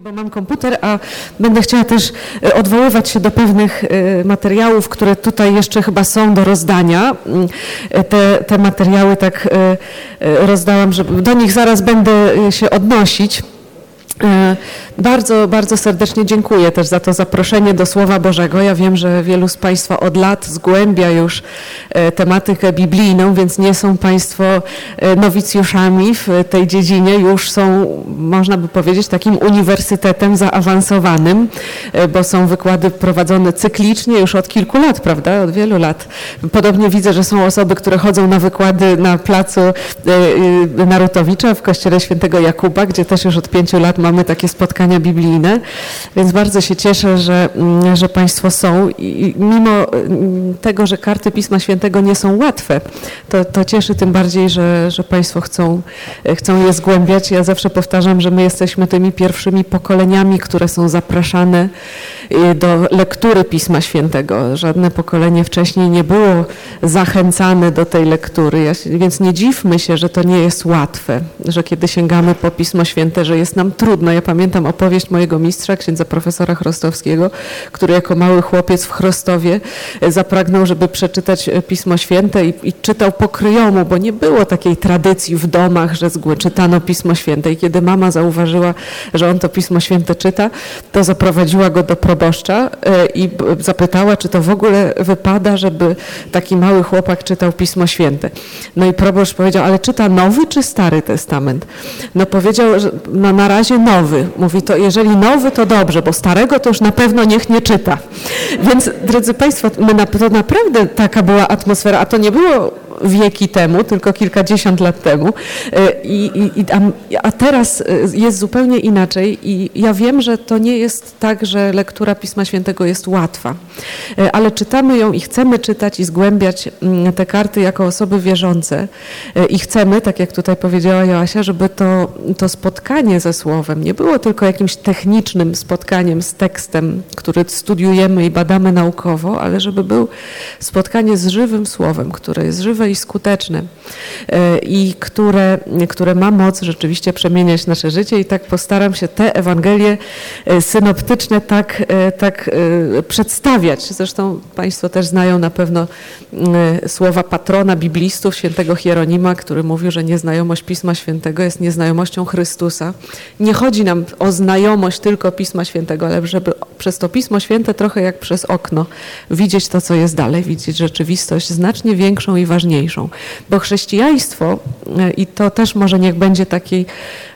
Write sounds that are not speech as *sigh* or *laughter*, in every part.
Bo mam komputer, a będę chciała też e, odwoływać się do pewnych e, materiałów, które tutaj jeszcze chyba są do rozdania. Mm, e, te, te materiały tak rozdałam, że do nich zaraz będę się odnosić. Bardzo, bardzo serdecznie dziękuję też za to zaproszenie do Słowa Bożego. Ja wiem, że wielu z Państwa od lat zgłębia już e, tematykę biblijną, więc nie są Państwo e, nowicjuszami w tej dziedzinie. Już są, można by powiedzieć, takim uniwersytetem zaawansowanym, e, bo są wykłady prowadzone cyklicznie już od kilku lat, prawda? Od wielu lat. Podobnie widzę, że są osoby, które chodzą na wykłady na placu Narutowicza w Kościele Świętego Jakuba, gdzie też już od pięciu lat mamy takie spotkania biblijne, więc bardzo się cieszę, że, mm, że Państwo są i mimo mm, tego, że karty Pisma Świętego nie są łatwe, to, to cieszy tym bardziej, że, że Państwo chcą, chcą je zgłębiać. Ja zawsze powtarzam, że my jesteśmy tymi pierwszymi pokoleniami, które są zapraszane y, do lektury Pisma Świętego. Żadne pokolenie wcześniej nie było zachęcane do tej lektury, więc nie dziwmy się, że to nie jest łatwe, że kiedy sięgamy po Pismo Święte, że jest nam trudno. Ja pamiętam opowieść mojego mistrza, księdza profesora Chrostowskiego, który jako mały chłopiec w Chrostowie e, zapragnął, żeby przeczytać e, Pismo Święte i, i czytał po kryjomu, bo nie było takiej tradycji w domach, że czytano Pismo Święte. I kiedy mama zauważyła, że on to Pismo Święte czyta, to zaprowadziła go do proboszcza e, i zapytała, czy to w ogóle wypada, żeby taki mały chłopak czytał Pismo Święte. No i proboszcz powiedział, ale czyta Nowy czy Stary Testament? No powiedział, że no na razie nowy. Mówi, to jeżeli nowy, to dobrze, bo starego to już na pewno niech nie czyta. Więc, drodzy Państwo, my to naprawdę taka była atmosfera, a to nie było wieki temu, tylko kilkadziesiąt lat temu. E, I, i, a, teraz e, jest zupełnie inaczej i ja wiem, że to nie jest tak, że lektura Pisma Świętego jest łatwa, e, ale czytamy ją i chcemy czytać i zgłębiać mm, te karty jako osoby wierzące i chcemy, tak jak tutaj powiedziała Joasia, żeby to, to spotkanie ze Słowem nie było tylko jakimś technicznym spotkaniem z tekstem, który studiujemy i badamy naukowo, ale żeby był spotkanie z żywym Słowem, które jest żywe i skuteczne e, i które, które ma moc rzeczywiście przemieniać nasze życie i tak postaram się te Ewangelie e, synoptyczne tak, e, tak przedstawiać. Zresztą Państwo też znają na pewno słowa patrona biblistów, świętego Hieronima, który mówił, że nieznajomość Pisma Świętego jest nieznajomością Chrystusa. Nie chodzi nam o znajomość tylko Pisma Świętego, ale żeby przez to Pismo Święte trochę jak przez okno widzieć to, co jest dalej, widzieć rzeczywistość znacznie większą i ważniejszą bo chrześcijaństwo, e, i to też może niech będzie taki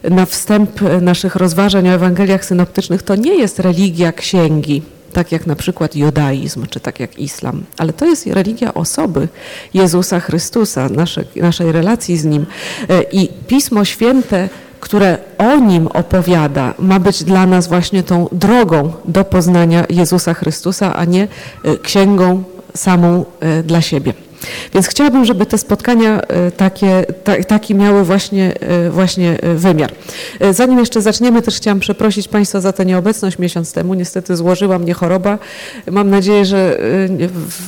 na wstęp naszych rozważań o Ewangeliach synoptycznych, to nie jest religia księgi, tak jak na przykład judaizm, czy tak jak islam, ale to jest religia osoby Jezusa Chrystusa, naszej, naszej relacji z Nim. E, I Pismo Święte które o Nim opowiada, ma być dla nas właśnie tą drogą do poznania Jezusa Chrystusa, a nie e, księgą samą dla siebie. Więc chciałabym, żeby te spotkania e, takie, ta, taki miały właśnie, e, właśnie e, wymiar. Zanim jeszcze zaczniemy, też chciałam przeprosić Państwa za tę nieobecność miesiąc temu. Niestety złożyła mnie choroba. Mam nadzieję, że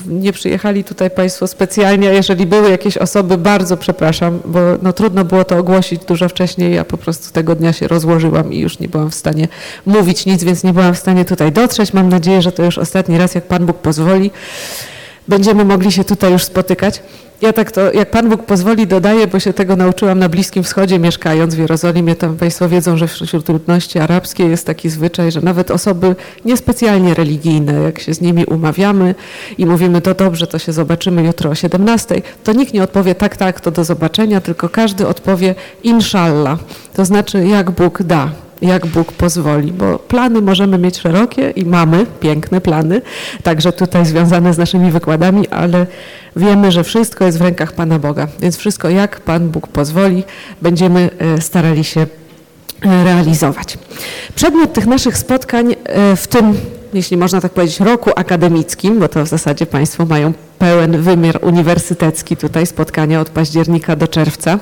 nie, przyjechali tutaj Państwo specjalnie. Jeżeli były jakieś osoby, bardzo przepraszam, bo no, trudno było to ogłosić dużo wcześniej. Ja po prostu tego dnia się rozłożyłam i już nie byłam w stanie mówić nic, więc nie byłam w stanie tutaj dotrzeć. Mam nadzieję, że to już ostatni raz, jak Pan Bóg pozwoli będziemy mogli się tutaj już spotykać. Ja tak to, jak Pan Bóg pozwoli, dodaję, bo się tego nauczyłam na Bliskim Wschodzie, mieszkając w Jerozolimie. Tam Państwo wiedzą, że wśród ludności arabskiej jest taki zwyczaj, że nawet osoby niespecjalnie religijne, jak się z nimi umawiamy i mówimy, to dobrze, to się zobaczymy jutro o 17, to nikt nie odpowie tak, tak, to do zobaczenia, tylko każdy odpowie inshallah, to znaczy jak Bóg da jak Bóg pozwoli, bo plany możemy mieć szerokie i mamy piękne plany, także tutaj związane z naszymi wykładami, ale wiemy, że wszystko jest w rękach Pana Boga, więc wszystko jak Pan Bóg pozwoli, będziemy e, starali się e, realizować. Przedmiot tych naszych spotkań e, w tym, jeśli można tak powiedzieć, roku akademickim, bo to w zasadzie Państwo mają pełen wymiar uniwersytecki tutaj, spotkania od października do czerwca,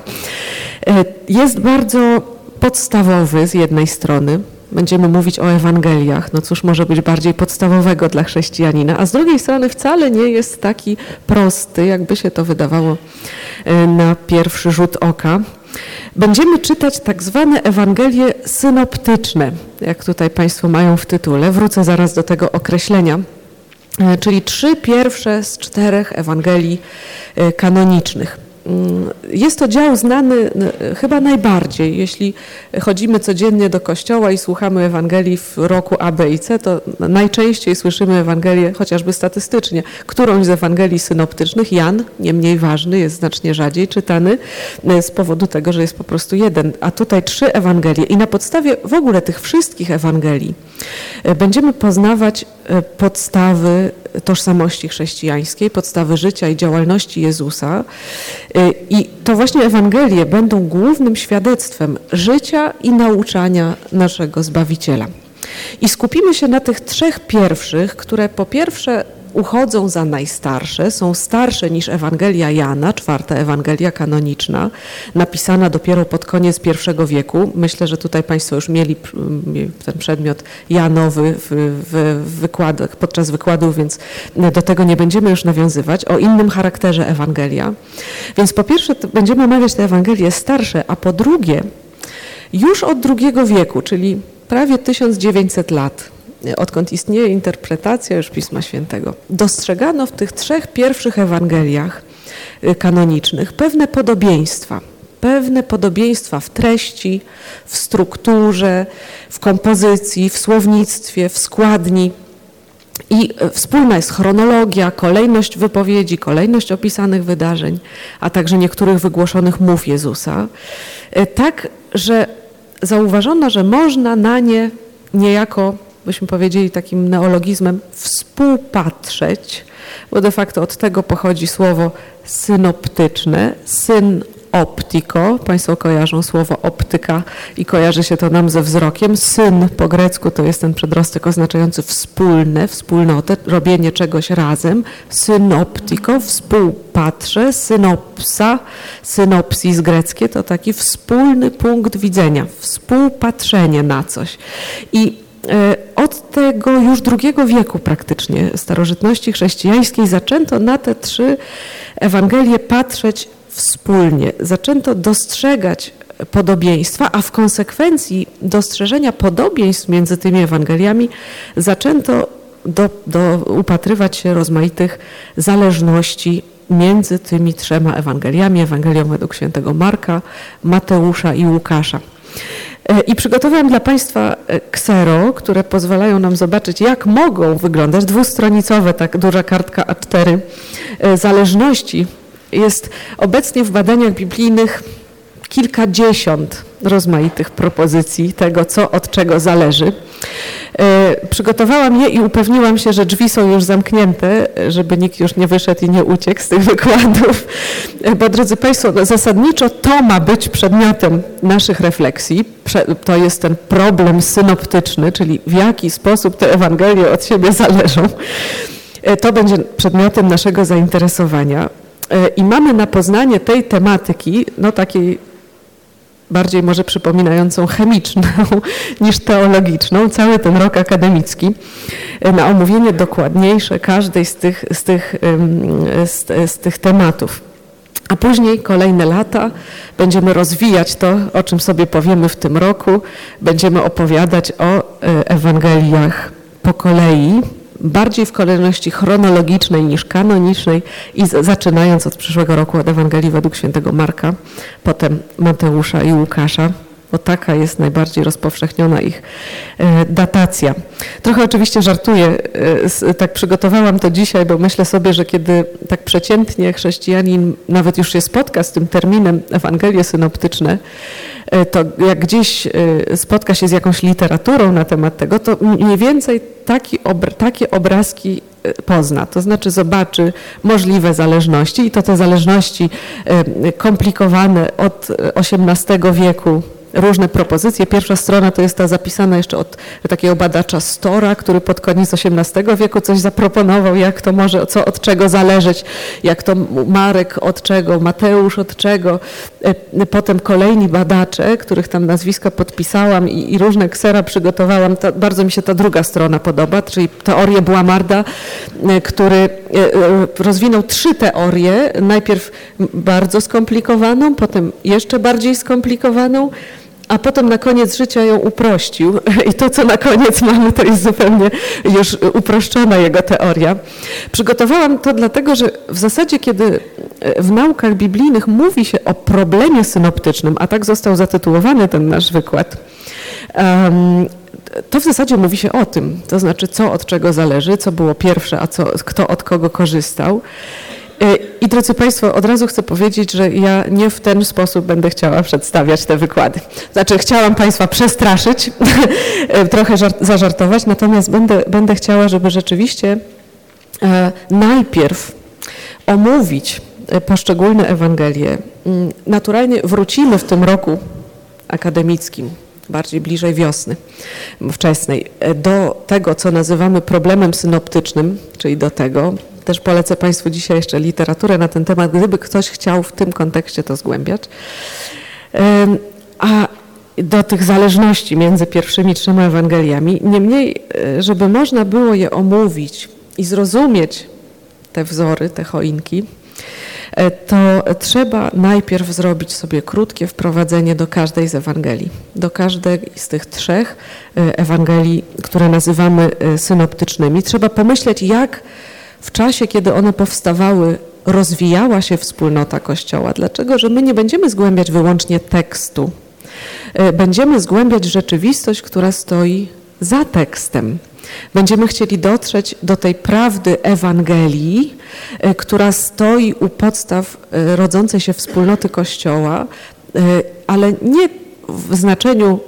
jest bardzo podstawowy z jednej strony, będziemy mówić o Ewangeliach, no cóż może być bardziej podstawowego dla chrześcijanina, a z drugiej strony wcale nie jest taki prosty, jakby się to wydawało e, na pierwszy rzut oka. Będziemy czytać tak zwane Ewangelie synoptyczne, jak tutaj Państwo mają w tytule. Wrócę zaraz do tego określenia. E, czyli trzy pierwsze z czterech Ewangelii e, kanonicznych. Mm, jest to dział znany chyba najbardziej. Jeśli chodzimy codziennie do kościoła i słuchamy Ewangelii w roku A, B i C, to najczęściej słyszymy Ewangelię, chociażby statystycznie, którąś z Ewangelii synoptycznych. Jan, nie mniej ważny, jest znacznie rzadziej czytany z powodu tego, że jest po prostu jeden. A tutaj trzy Ewangelie. I na podstawie w ogóle tych wszystkich Ewangelii e, będziemy poznawać e, podstawy tożsamości chrześcijańskiej, podstawy życia i działalności Jezusa. Y, I to właśnie Ewangelie będą głównym świadectwem życia i nauczania naszego Zbawiciela. I skupimy się na tych trzech pierwszych, które po pierwsze uchodzą za najstarsze, są starsze niż Ewangelia Jana, czwarta Ewangelia kanoniczna, napisana dopiero pod koniec I wieku. Myślę, że tutaj Państwo już mieli ten przedmiot Janowy w, w wykładach, podczas wykładów, więc do tego nie będziemy już nawiązywać. O innym charakterze Ewangelia. Więc po pierwsze będziemy omawiać te Ewangelie starsze, a po drugie już od II wieku, czyli prawie 1900 lat, odkąd istnieje interpretacja już Pisma Świętego, dostrzegano w tych trzech pierwszych Ewangeliach y, kanonicznych pewne podobieństwa. Pewne podobieństwa w treści, w strukturze, w kompozycji, w słownictwie, w składni. I y, wspólna jest chronologia, kolejność wypowiedzi, kolejność opisanych wydarzeń, a także niektórych wygłoszonych mów Jezusa. Y, tak, że zauważono, że można na nie niejako byśmy powiedzieli takim neologizmem, współpatrzeć, bo de facto od tego pochodzi słowo synoptyczne, syn optiko. Państwo kojarzą słowo optyka i kojarzy się to nam ze wzrokiem. Syn po grecku to jest ten przedrostek oznaczający wspólne, wspólnotę, robienie czegoś razem. Synoptiko, współpatrzę, synopsa, synopsis greckie to taki wspólny punkt widzenia, współpatrzenie na coś. I E, od tego już drugiego wieku praktycznie starożytności chrześcijańskiej zaczęto na te trzy Ewangelie patrzeć wspólnie. Zaczęto dostrzegać podobieństwa, a w konsekwencji dostrzeżenia podobieństw między tymi Ewangeliami zaczęto do, do upatrywać się rozmaitych zależności między tymi trzema Ewangeliami, Ewangelią według świętego Marka, Mateusza i Łukasza. E, I przygotowałam dla Państwa e, ksero, które pozwalają nam zobaczyć, jak mogą wyglądać dwustronicowe, tak duża kartka A4, e, zależności. Jest obecnie w badaniach biblijnych kilkadziesiąt rozmaitych propozycji tego, co od czego zależy. E, przygotowałam je i upewniłam się, że drzwi są już zamknięte, żeby nikt już nie wyszedł i nie uciekł z tych wykładów. E, bo drodzy Państwo, no zasadniczo to ma być przedmiotem naszych refleksji. To jest ten problem synoptyczny, czyli w jaki sposób te Ewangelie od siebie zależą. E, to będzie przedmiotem naszego zainteresowania. I mamy na poznanie tej tematyki, no takiej bardziej może przypominającą chemiczną *laughs* niż teologiczną, cały ten rok akademicki, e, na omówienie dokładniejsze każdej z tych, z tych, z, z tych tematów. A później kolejne lata będziemy rozwijać to, o czym sobie powiemy w tym roku. Będziemy opowiadać o e, Ewangeliach po kolei, bardziej w kolejności chronologicznej niż kanonicznej i zaczynając od przyszłego roku od Ewangelii według świętego Marka, potem Mateusza i Łukasza bo taka jest najbardziej rozpowszechniona ich e, datacja. Trochę oczywiście żartuję, e, tak przygotowałam to dzisiaj, bo myślę sobie, że kiedy tak przeciętnie chrześcijanin nawet już się spotka z tym terminem Ewangelie synoptyczne, e, to jak gdzieś spotka się z jakąś literaturą na temat tego, to mniej więcej taki obr takie obrazki pozna, to znaczy zobaczy możliwe zależności i to te zależności komplikowane od XVIII wieku różne propozycje. Pierwsza strona to jest ta zapisana jeszcze od takiego badacza Stora, który pod koniec XVIII wieku coś zaproponował, jak to może, co od czego zależeć, jak to Marek od czego, Mateusz od czego. E, potem kolejni badacze, których tam nazwiska podpisałam i, i różne ksera przygotowałam. To, bardzo mi się ta druga strona podoba, czyli teorię Błamarda, e, który e, rozwinął trzy teorie. Najpierw bardzo skomplikowaną, potem jeszcze bardziej skomplikowaną, a potem na koniec życia ją uprościł. *laughs* I to, co na koniec mamy, to jest zupełnie już uproszczona jego teoria. Przygotowałam to dlatego, że w zasadzie, kiedy w naukach biblijnych mówi się o problemie synoptycznym, a tak został zatytułowany ten nasz wykład, to w zasadzie mówi się o tym, to znaczy co od czego zależy, co było pierwsze, a co, kto od kogo korzystał. E, I drodzy Państwo, od razu chcę powiedzieć, że ja nie w ten sposób będę chciała przedstawiać te wykłady. Znaczy, chciałam Państwa przestraszyć, e, *laughs* trochę żart, zażartować, natomiast będę, będę chciała, żeby rzeczywiście e, najpierw omówić poszczególne Ewangelie. Mm, naturalnie wrócimy w tym roku akademickim, bardziej bliżej wiosny wczesnej, do tego, co nazywamy problemem synoptycznym, czyli do tego, też polecę Państwu dzisiaj jeszcze literaturę na ten temat, gdyby ktoś chciał w tym kontekście to zgłębiać. A do tych zależności między pierwszymi trzema Ewangeliami, niemniej, e, żeby można było je omówić i zrozumieć te wzory, te choinki, e, to trzeba najpierw zrobić sobie krótkie wprowadzenie do każdej z Ewangelii. Do każdej z tych trzech e, Ewangelii, które nazywamy synoptycznymi. Trzeba pomyśleć, jak w czasie, kiedy one powstawały, rozwijała się wspólnota Kościoła. Dlaczego? Że my nie będziemy zgłębiać wyłącznie tekstu. E, będziemy zgłębiać rzeczywistość, która stoi za tekstem. Będziemy chcieli dotrzeć do tej prawdy Ewangelii, e, która stoi u podstaw e, rodzącej się wspólnoty Kościoła, ale nie w znaczeniu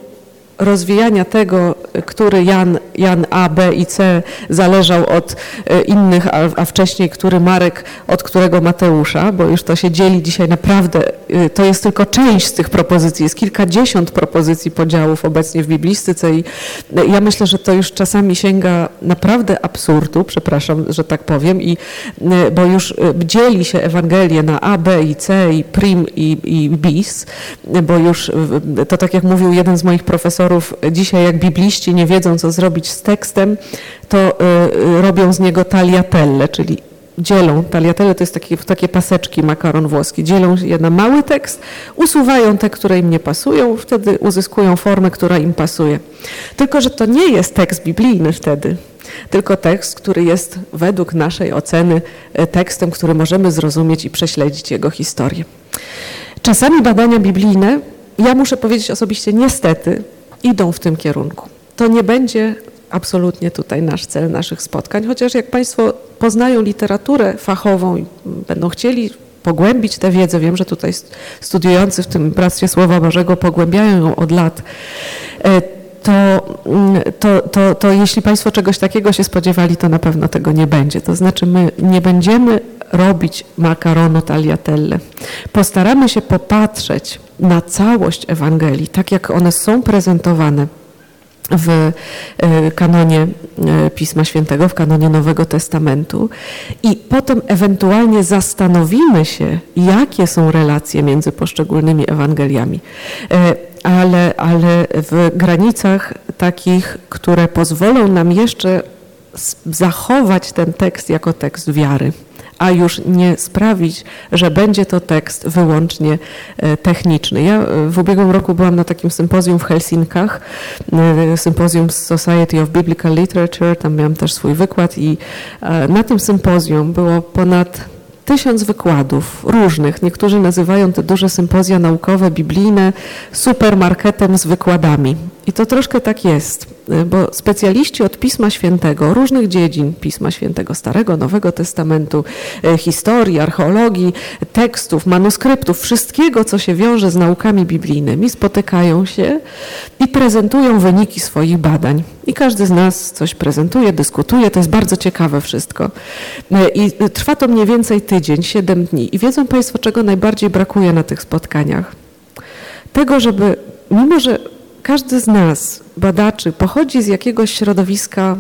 rozwijania tego, który Jan, Jan A, B i C zależał od e, innych, a, a, wcześniej który Marek od którego Mateusza, bo już to się dzieli dzisiaj naprawdę, e, to jest tylko część z tych propozycji, jest kilkadziesiąt propozycji podziałów obecnie w biblistyce i e, ja myślę, że to już czasami sięga naprawdę absurdu, przepraszam, że tak powiem, i, bo już dzieli się Ewangelię na A, B i C i prim i, i bis, bo już to tak jak mówił jeden z moich profesorów, autorów dzisiaj, jak bibliści nie wiedzą, co zrobić z tekstem, to y, y, robią z niego taliatelle, czyli dzielą, taliatelle to jest takie, takie paseczki makaron włoski, dzielą je na mały tekst, usuwają te, które im nie pasują, wtedy uzyskują formę, która im pasuje. Tylko, że to nie jest tekst biblijny wtedy, tylko tekst, który jest według naszej oceny e, tekstem, który możemy zrozumieć i prześledzić jego historię. Czasami badania biblijne, ja muszę powiedzieć osobiście niestety, idą w tym kierunku. To nie będzie absolutnie tutaj nasz cel naszych spotkań, chociaż jak Państwo poznają literaturę fachową i będą chcieli pogłębić tę wiedzę, wiem, że tutaj studiujący w tym Bractwie Słowa Bożego pogłębiają ją od lat, e, to, mm, to, to, to jeśli Państwo czegoś takiego się spodziewali, to na pewno tego nie będzie. To znaczy my nie będziemy robić makaronu tagliatelle. Postaramy się popatrzeć na całość Ewangelii, tak jak one są prezentowane w e, kanonie e, Pisma Świętego, w kanonie Nowego Testamentu i potem ewentualnie zastanowimy się, jakie są relacje między poszczególnymi Ewangeliami, e, ale, ale w granicach takich, które pozwolą nam jeszcze zachować ten tekst jako tekst wiary a już nie sprawić, że będzie to tekst wyłącznie e, techniczny. Ja e, w ubiegłym roku byłam na takim sympozjum w Helsinkach, e, sympozjum Society of Biblical Literature, tam miałam też swój wykład i na tym sympozjum było ponad tysiąc wykładów różnych. Niektórzy nazywają te duże sympozja naukowe, biblijne supermarketem z wykładami. I to troszkę tak jest, bo specjaliści od Pisma Świętego, różnych dziedzin Pisma Świętego, Starego, Nowego Testamentu, e, historii, archeologii, tekstów, manuskryptów, wszystkiego, co się wiąże z naukami biblijnymi, spotykają się i prezentują wyniki swoich badań. I każdy z nas coś prezentuje, dyskutuje, to jest bardzo ciekawe wszystko. E, I trwa to mniej więcej tydzień, siedem dni. I wiedzą Państwo, czego najbardziej brakuje na tych spotkaniach? Tego, żeby mimo że każdy z nas, badaczy, pochodzi z jakiegoś środowiska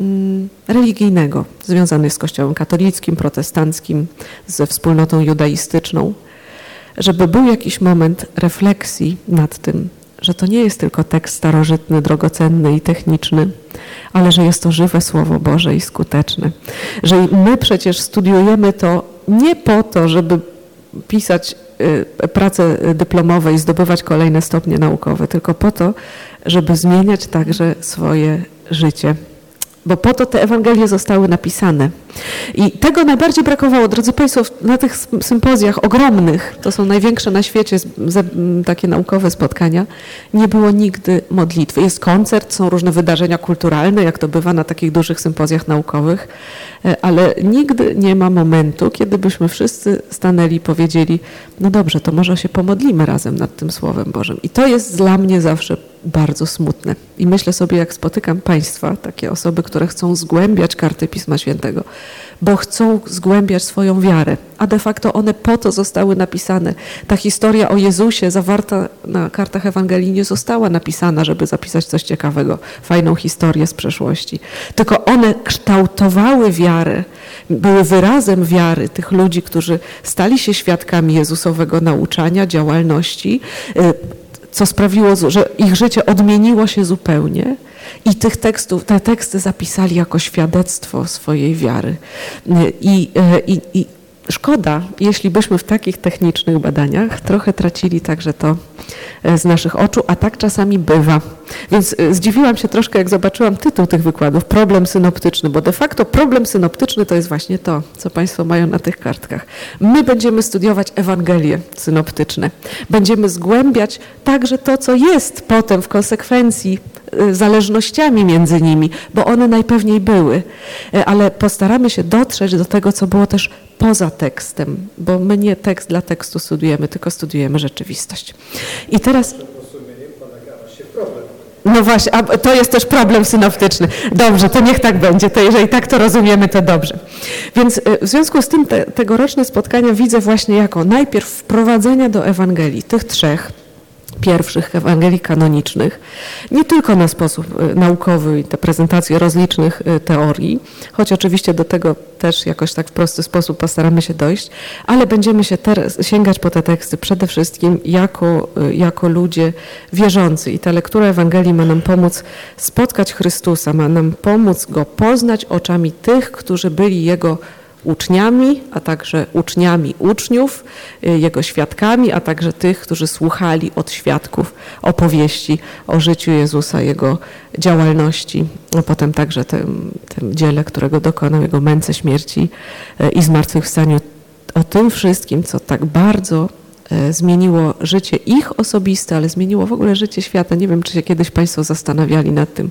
mm, religijnego, związanych z Kościołem katolickim, protestanckim, ze wspólnotą judaistyczną, żeby był jakiś moment refleksji nad tym, że to nie jest tylko tekst starożytny, drogocenny i techniczny, ale że jest to żywe Słowo Boże i skuteczne. Że my przecież studiujemy to nie po to, żeby pisać y, prace dyplomowe i zdobywać kolejne stopnie naukowe, tylko po to, żeby zmieniać także swoje życie bo po to te Ewangelie zostały napisane. I tego najbardziej brakowało, drodzy Państwo, na tych sympozjach ogromnych, to są największe na świecie takie naukowe spotkania, nie było nigdy modlitwy. Jest koncert, są różne wydarzenia kulturalne, jak to bywa na takich dużych sympozjach naukowych, e, ale nigdy nie ma momentu, kiedy byśmy wszyscy stanęli i powiedzieli, no dobrze, to może się pomodlimy razem nad tym Słowem Bożym. I to jest dla mnie zawsze bardzo smutne. I myślę sobie, jak spotykam Państwa, takie osoby, które chcą zgłębiać karty Pisma Świętego, bo chcą zgłębiać swoją wiarę, a de facto one po to zostały napisane. Ta historia o Jezusie zawarta na kartach Ewangelii nie została napisana, żeby zapisać coś ciekawego, fajną historię z przeszłości. Tylko one kształtowały wiarę, były wyrazem wiary tych ludzi, którzy stali się świadkami Jezusowego nauczania, działalności, y, co sprawiło, że ich życie odmieniło się zupełnie i tych tekstów, te teksty zapisali jako świadectwo swojej wiary. I, i, i szkoda, jeśli byśmy w takich technicznych badaniach trochę tracili także to e, z naszych oczu, a tak czasami bywa. Więc e, zdziwiłam się troszkę, jak zobaczyłam tytuł tych wykładów, problem synoptyczny, bo de facto problem synoptyczny to jest właśnie to, co Państwo mają na tych kartkach. My będziemy studiować Ewangelie synoptyczne. Będziemy zgłębiać także to, co jest potem w konsekwencji e, zależnościami między nimi, bo one najpewniej były, ale postaramy się dotrzeć do tego, co było też poza tekstem, bo my nie tekst dla tekstu studujemy, tylko studujemy rzeczywistość. I teraz... No właśnie, a to jest też problem synoptyczny. Dobrze, to niech tak będzie. To jeżeli tak to rozumiemy, to dobrze. Więc y, w związku z tym te, tegoroczne spotkania widzę właśnie jako najpierw wprowadzenia do Ewangelii tych trzech, pierwszych Ewangelii kanonicznych, nie tylko na sposób y, naukowy i te prezentacje rozlicznych y, teorii, choć oczywiście do tego też jakoś tak w prosty sposób postaramy się dojść, ale będziemy się teraz sięgać po te teksty przede wszystkim jako, y, jako ludzie wierzący. I ta lektura Ewangelii ma nam pomóc spotkać Chrystusa, ma nam pomóc Go poznać oczami tych, którzy byli Jego uczniami, a także uczniami uczniów, y, jego świadkami, a także tych, którzy słuchali od świadków opowieści o życiu Jezusa, jego działalności, a potem także tym, tym dziele, którego dokonał, jego męce śmierci y, i zmartwychwstaniu. O tym wszystkim, co tak bardzo zmieniło życie ich osobiste, ale zmieniło w ogóle życie świata. Nie wiem, czy się kiedyś Państwo zastanawiali nad tym,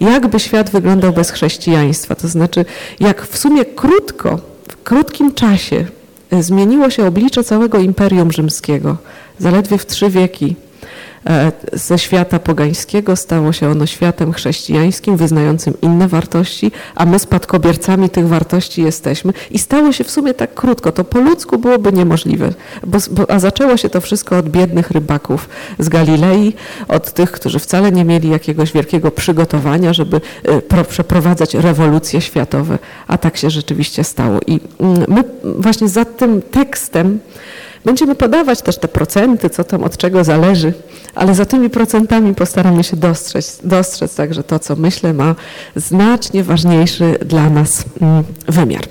jakby świat wyglądał bez chrześcijaństwa. To znaczy, jak w sumie krótko, w krótkim czasie e, zmieniło się oblicze całego Imperium Rzymskiego. Zaledwie w trzy wieki E, ze świata pogańskiego stało się ono światem chrześcijańskim, wyznającym inne wartości, a my spadkobiercami tych wartości jesteśmy. I stało się w sumie tak krótko, to po ludzku byłoby niemożliwe, bo, bo, a zaczęło się to wszystko od biednych rybaków z Galilei, od tych, którzy wcale nie mieli jakiegoś wielkiego przygotowania, żeby e, pro, przeprowadzać rewolucje światowe, a tak się rzeczywiście stało. I mm, my właśnie za tym tekstem Będziemy podawać też te procenty, co tam od czego zależy, ale za tymi procentami postaramy się dostrzec, dostrzec także to, co myślę ma znacznie ważniejszy dla nas mm, wymiar.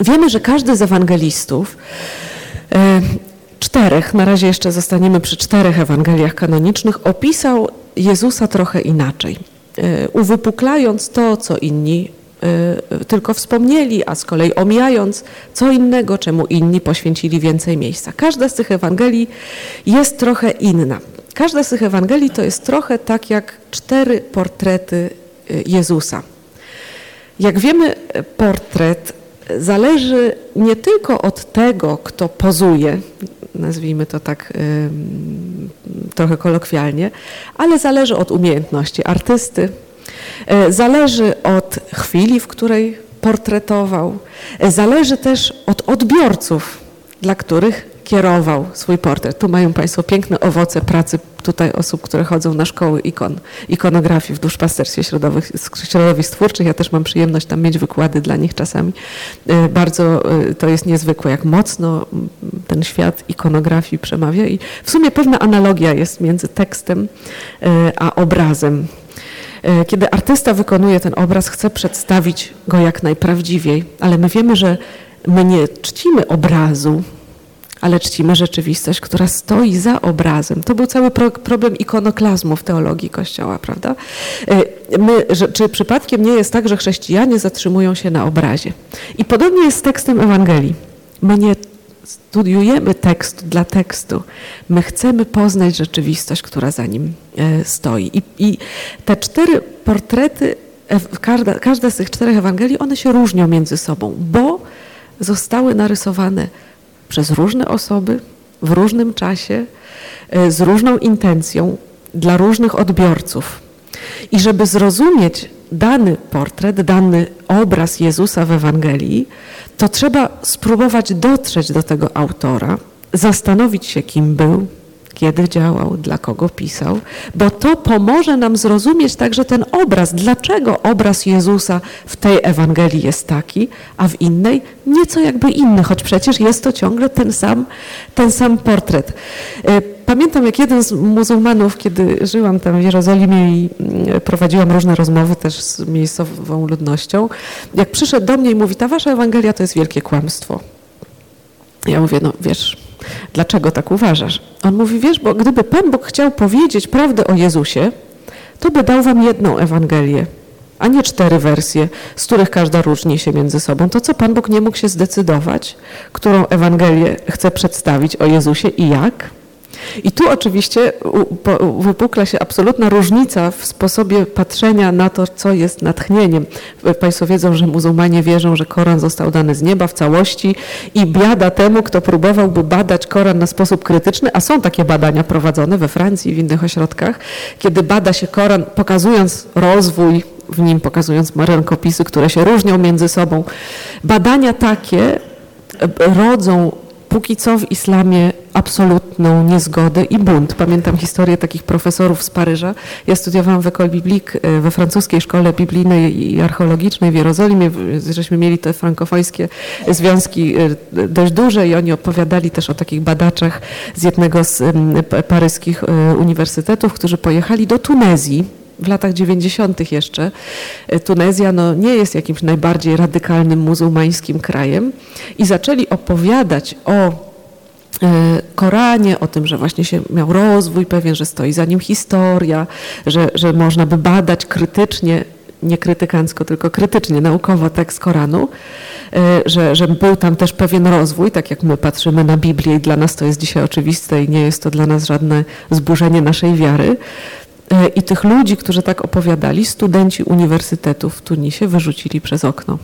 Wiemy, że każdy z ewangelistów, e, czterech, na razie jeszcze zostaniemy przy czterech Ewangeliach kanonicznych, opisał Jezusa trochę inaczej, e, uwypuklając to, co inni tylko wspomnieli, a z kolei omijając co innego, czemu inni poświęcili więcej miejsca. Każda z tych Ewangelii jest trochę inna. Każda z tych Ewangelii to jest trochę tak jak cztery portrety y, Jezusa. Jak wiemy, portret zależy nie tylko od tego, kto pozuje, nazwijmy to tak trochę kolokwialnie, ale zależy od umiejętności artysty, zależy od chwili, w której portretował. E, zależy też od odbiorców, dla których kierował swój portret. Tu mają Państwo piękne owoce pracy tutaj osób, które chodzą na szkoły ikon, ikonografii w duszpasterstwie środowisk twórczych. Ja też mam przyjemność tam mieć wykłady dla nich czasami. E, bardzo e, to jest niezwykłe, jak mocno ten świat ikonografii przemawia i w sumie pewna analogia jest między tekstem e, a obrazem. Kiedy artysta wykonuje ten obraz, chce przedstawić go jak najprawdziwiej, ale my wiemy, że my nie czcimy obrazu, ale czcimy rzeczywistość, która stoi za obrazem. To był cały pro problem ikonoklazmu w teologii Kościoła, prawda? E, my, że, czy przypadkiem nie jest tak, że chrześcijanie zatrzymują się na obrazie? I podobnie jest z tekstem Ewangelii. My nie studiujemy tekst dla tekstu. My chcemy poznać rzeczywistość, która za nim e, stoi. I, i te cztery portrety, każda, każda z tych czterech Ewangelii, one się różnią między sobą, bo zostały narysowane przez różne osoby w różnym czasie, e, z różną intencją, dla różnych odbiorców. I żeby zrozumieć dany portret, dany obraz Jezusa w Ewangelii, to trzeba spróbować dotrzeć do tego autora, zastanowić się, kim był, kiedy działał, dla kogo pisał, bo to pomoże nam zrozumieć także ten obraz, dlaczego obraz Jezusa w tej Ewangelii jest taki, a w innej nieco jakby inny, choć przecież jest to ciągle ten sam, ten sam portret. Pamiętam, jak jeden z muzułmanów, kiedy żyłam tam w Jerozolimie i mm, prowadziłam różne rozmowy też z miejscową ludnością, jak przyszedł do mnie i mówi, ta wasza Ewangelia to jest wielkie kłamstwo. Ja mówię, no wiesz, Dlaczego tak uważasz? On mówi, wiesz, bo gdyby Pan Bóg chciał powiedzieć prawdę o Jezusie, to by dał wam jedną Ewangelię, a nie cztery wersje, z których każda różni się między sobą. To co Pan Bóg nie mógł się zdecydować, którą Ewangelię chce przedstawić o Jezusie i jak? I tu oczywiście wypukla się absolutna różnica w sposobie patrzenia na to, co jest natchnieniem. Państwo wiedzą, że muzułmanie wierzą, że Koran został dany z nieba w całości i biada temu, kto próbowałby badać Koran na sposób krytyczny, a są takie badania prowadzone we Francji i w innych ośrodkach, kiedy bada się Koran, pokazując rozwój w nim, pokazując rękopisy, które się różnią między sobą. Badania takie rodzą póki co w islamie absolutną niezgodę i bunt. Pamiętam historię takich profesorów z Paryża. Ja studiowałam w École Biblique, e, we francuskiej szkole biblijnej i archeologicznej w Jerozolimie. Żeśmy mieli te frankofońskie związki e, dość duże i oni opowiadali też o takich badaczach z jednego z paryskich e, uniwersytetów, którzy pojechali do Tunezji w latach 90. jeszcze Tunezja no, nie jest jakimś najbardziej radykalnym muzułmańskim krajem i zaczęli opowiadać o E, Koranie, o tym, że właśnie się miał rozwój pewien, że stoi za nim historia, że, że można by badać krytycznie, nie krytykancko, tylko krytycznie, naukowo tekst Koranu, e, że, że był tam też pewien rozwój, tak jak my patrzymy na Biblię i dla nas to jest dzisiaj oczywiste i nie jest to dla nas żadne zburzenie naszej wiary. E, I tych ludzi, którzy tak opowiadali, studenci uniwersytetów w Tunisie wyrzucili przez okno.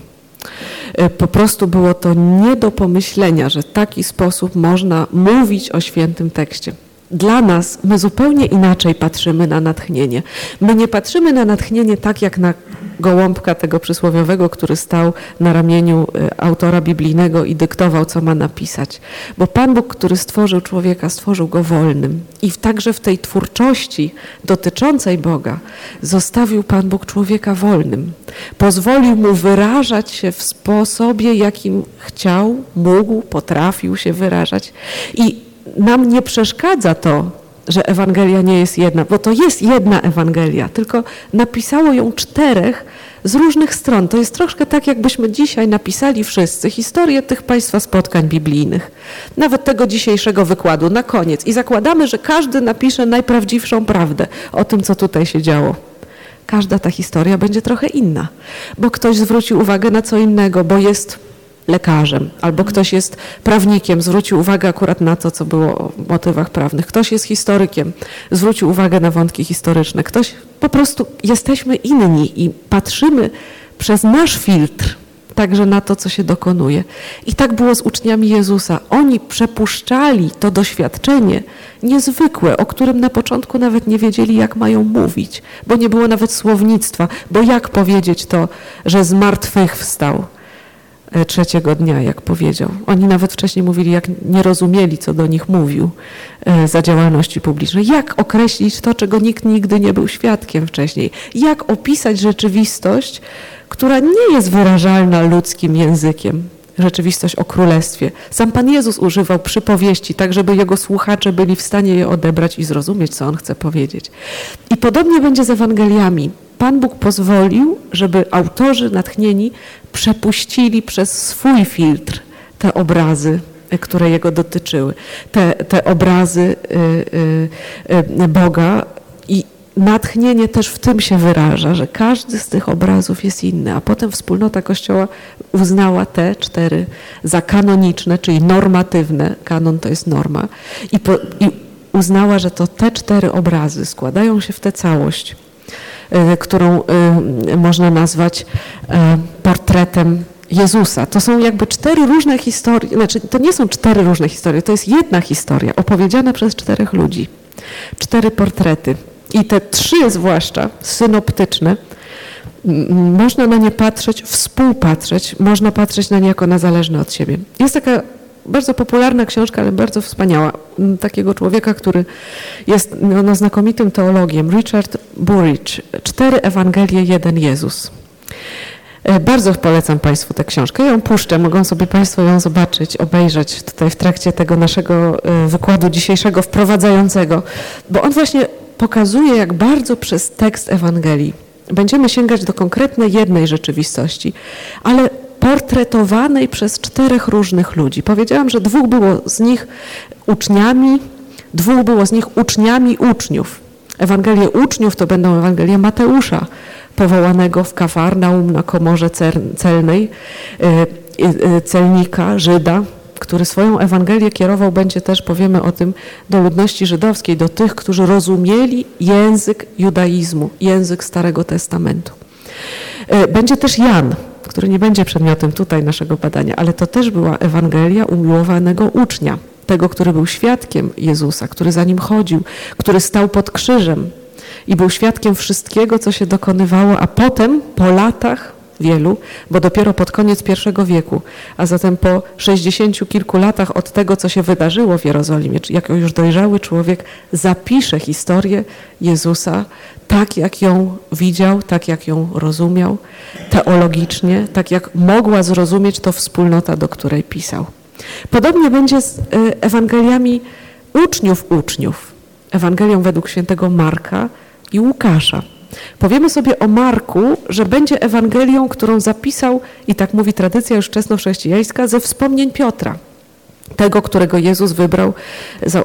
E, po prostu było to nie do pomyślenia, że w taki sposób można mówić o świętym tekście. Dla nas my zupełnie inaczej patrzymy na natchnienie. My nie patrzymy na natchnienie tak jak na gołąbka tego przysłowiowego, który stał na ramieniu e, autora biblijnego i dyktował, co ma napisać. Bo Pan Bóg, który stworzył człowieka, stworzył go wolnym. I także w tej twórczości dotyczącej Boga zostawił Pan Bóg człowieka wolnym. Pozwolił mu wyrażać się w sposobie, jakim chciał, mógł, potrafił się wyrażać. I nam nie przeszkadza to, że Ewangelia nie jest jedna, bo to jest jedna Ewangelia, tylko napisało ją czterech z różnych stron. To jest troszkę tak, jakbyśmy dzisiaj napisali wszyscy historię tych Państwa spotkań biblijnych, nawet tego dzisiejszego wykładu na koniec i zakładamy, że każdy napisze najprawdziwszą prawdę o tym, co tutaj się działo. Każda ta historia będzie trochę inna, bo ktoś zwrócił uwagę na co innego, bo jest lekarzem, albo ktoś jest prawnikiem, zwrócił uwagę akurat na to, co było o motywach prawnych, ktoś jest historykiem, zwrócił uwagę na wątki historyczne, ktoś po prostu jesteśmy inni i patrzymy przez nasz filtr także na to, co się dokonuje. I tak było z uczniami Jezusa. Oni przepuszczali to doświadczenie niezwykłe, o którym na początku nawet nie wiedzieli, jak mają mówić, bo nie było nawet słownictwa, bo jak powiedzieć to, że z martwych wstał trzeciego dnia, jak powiedział. Oni nawet wcześniej mówili, jak nie rozumieli, co do nich mówił e, za działalności publicznej. Jak określić to, czego nikt nigdy nie był świadkiem wcześniej? Jak opisać rzeczywistość, która nie jest wyrażalna ludzkim językiem? rzeczywistość o królestwie. Sam Pan Jezus używał przypowieści, tak żeby jego słuchacze byli w stanie je odebrać i zrozumieć, co on chce powiedzieć. I podobnie będzie z Ewangeliami. Pan Bóg pozwolił, żeby autorzy natchnieni przepuścili przez swój filtr te obrazy, które jego dotyczyły. Te, te obrazy y, y, y, Boga i natchnienie też w tym się wyraża, że każdy z tych obrazów jest inny, a potem wspólnota Kościoła uznała te cztery za kanoniczne, czyli normatywne, kanon to jest norma, i, po, i uznała, że to te cztery obrazy składają się w tę całość, którą y, można nazwać y, portretem Jezusa. To są jakby cztery różne historie, znaczy to nie są cztery różne historie, to jest jedna historia opowiedziana przez czterech ludzi. Cztery portrety. I te trzy zwłaszcza, synoptyczne, można na nie patrzeć, współpatrzeć, można patrzeć na nie jako na zależne od siebie. Jest taka bardzo popularna książka, ale bardzo wspaniała, takiego człowieka, który jest no, znakomitym teologiem, Richard Burridge. Cztery Ewangelie, jeden Jezus. E, bardzo polecam Państwu tę książkę. Ja ją puszczę, mogą sobie Państwo ją zobaczyć, obejrzeć tutaj w trakcie tego naszego e, wykładu dzisiejszego wprowadzającego, bo on właśnie pokazuje, jak bardzo przez tekst Ewangelii będziemy sięgać do konkretnej jednej rzeczywistości, ale portretowanej przez czterech różnych ludzi. Powiedziałam, że dwóch było z nich uczniami, dwóch było z nich uczniami uczniów. Ewangelie uczniów to będą Ewangelie Mateusza, powołanego w Kafarnaum na komorze celnej, e, e, celnika, Żyda, który swoją Ewangelię kierował będzie też, powiemy o tym, do ludności żydowskiej, do tych, którzy rozumieli język judaizmu, język Starego Testamentu. E, będzie też Jan, który nie będzie przedmiotem tutaj naszego badania, ale to też była Ewangelia umiłowanego ucznia, tego, który był świadkiem Jezusa, który za nim chodził, który stał pod krzyżem i był świadkiem wszystkiego, co się dokonywało, a potem po latach wielu, bo dopiero pod koniec I wieku, a zatem po sześćdziesięciu kilku latach od tego, co się wydarzyło w Jerozolimie, jako już dojrzały człowiek zapisze historię Jezusa tak, jak ją widział, tak, jak ją rozumiał, teologicznie, tak, jak mogła zrozumieć to wspólnota, do której pisał. Podobnie będzie z e, Ewangeliami uczniów uczniów, Ewangelią według świętego Marka i Łukasza. Powiemy sobie o Marku, że będzie Ewangelią, którą zapisał, i tak mówi tradycja już wczesnochrześcijańska, ze wspomnień Piotra. Tego, którego Jezus wybrał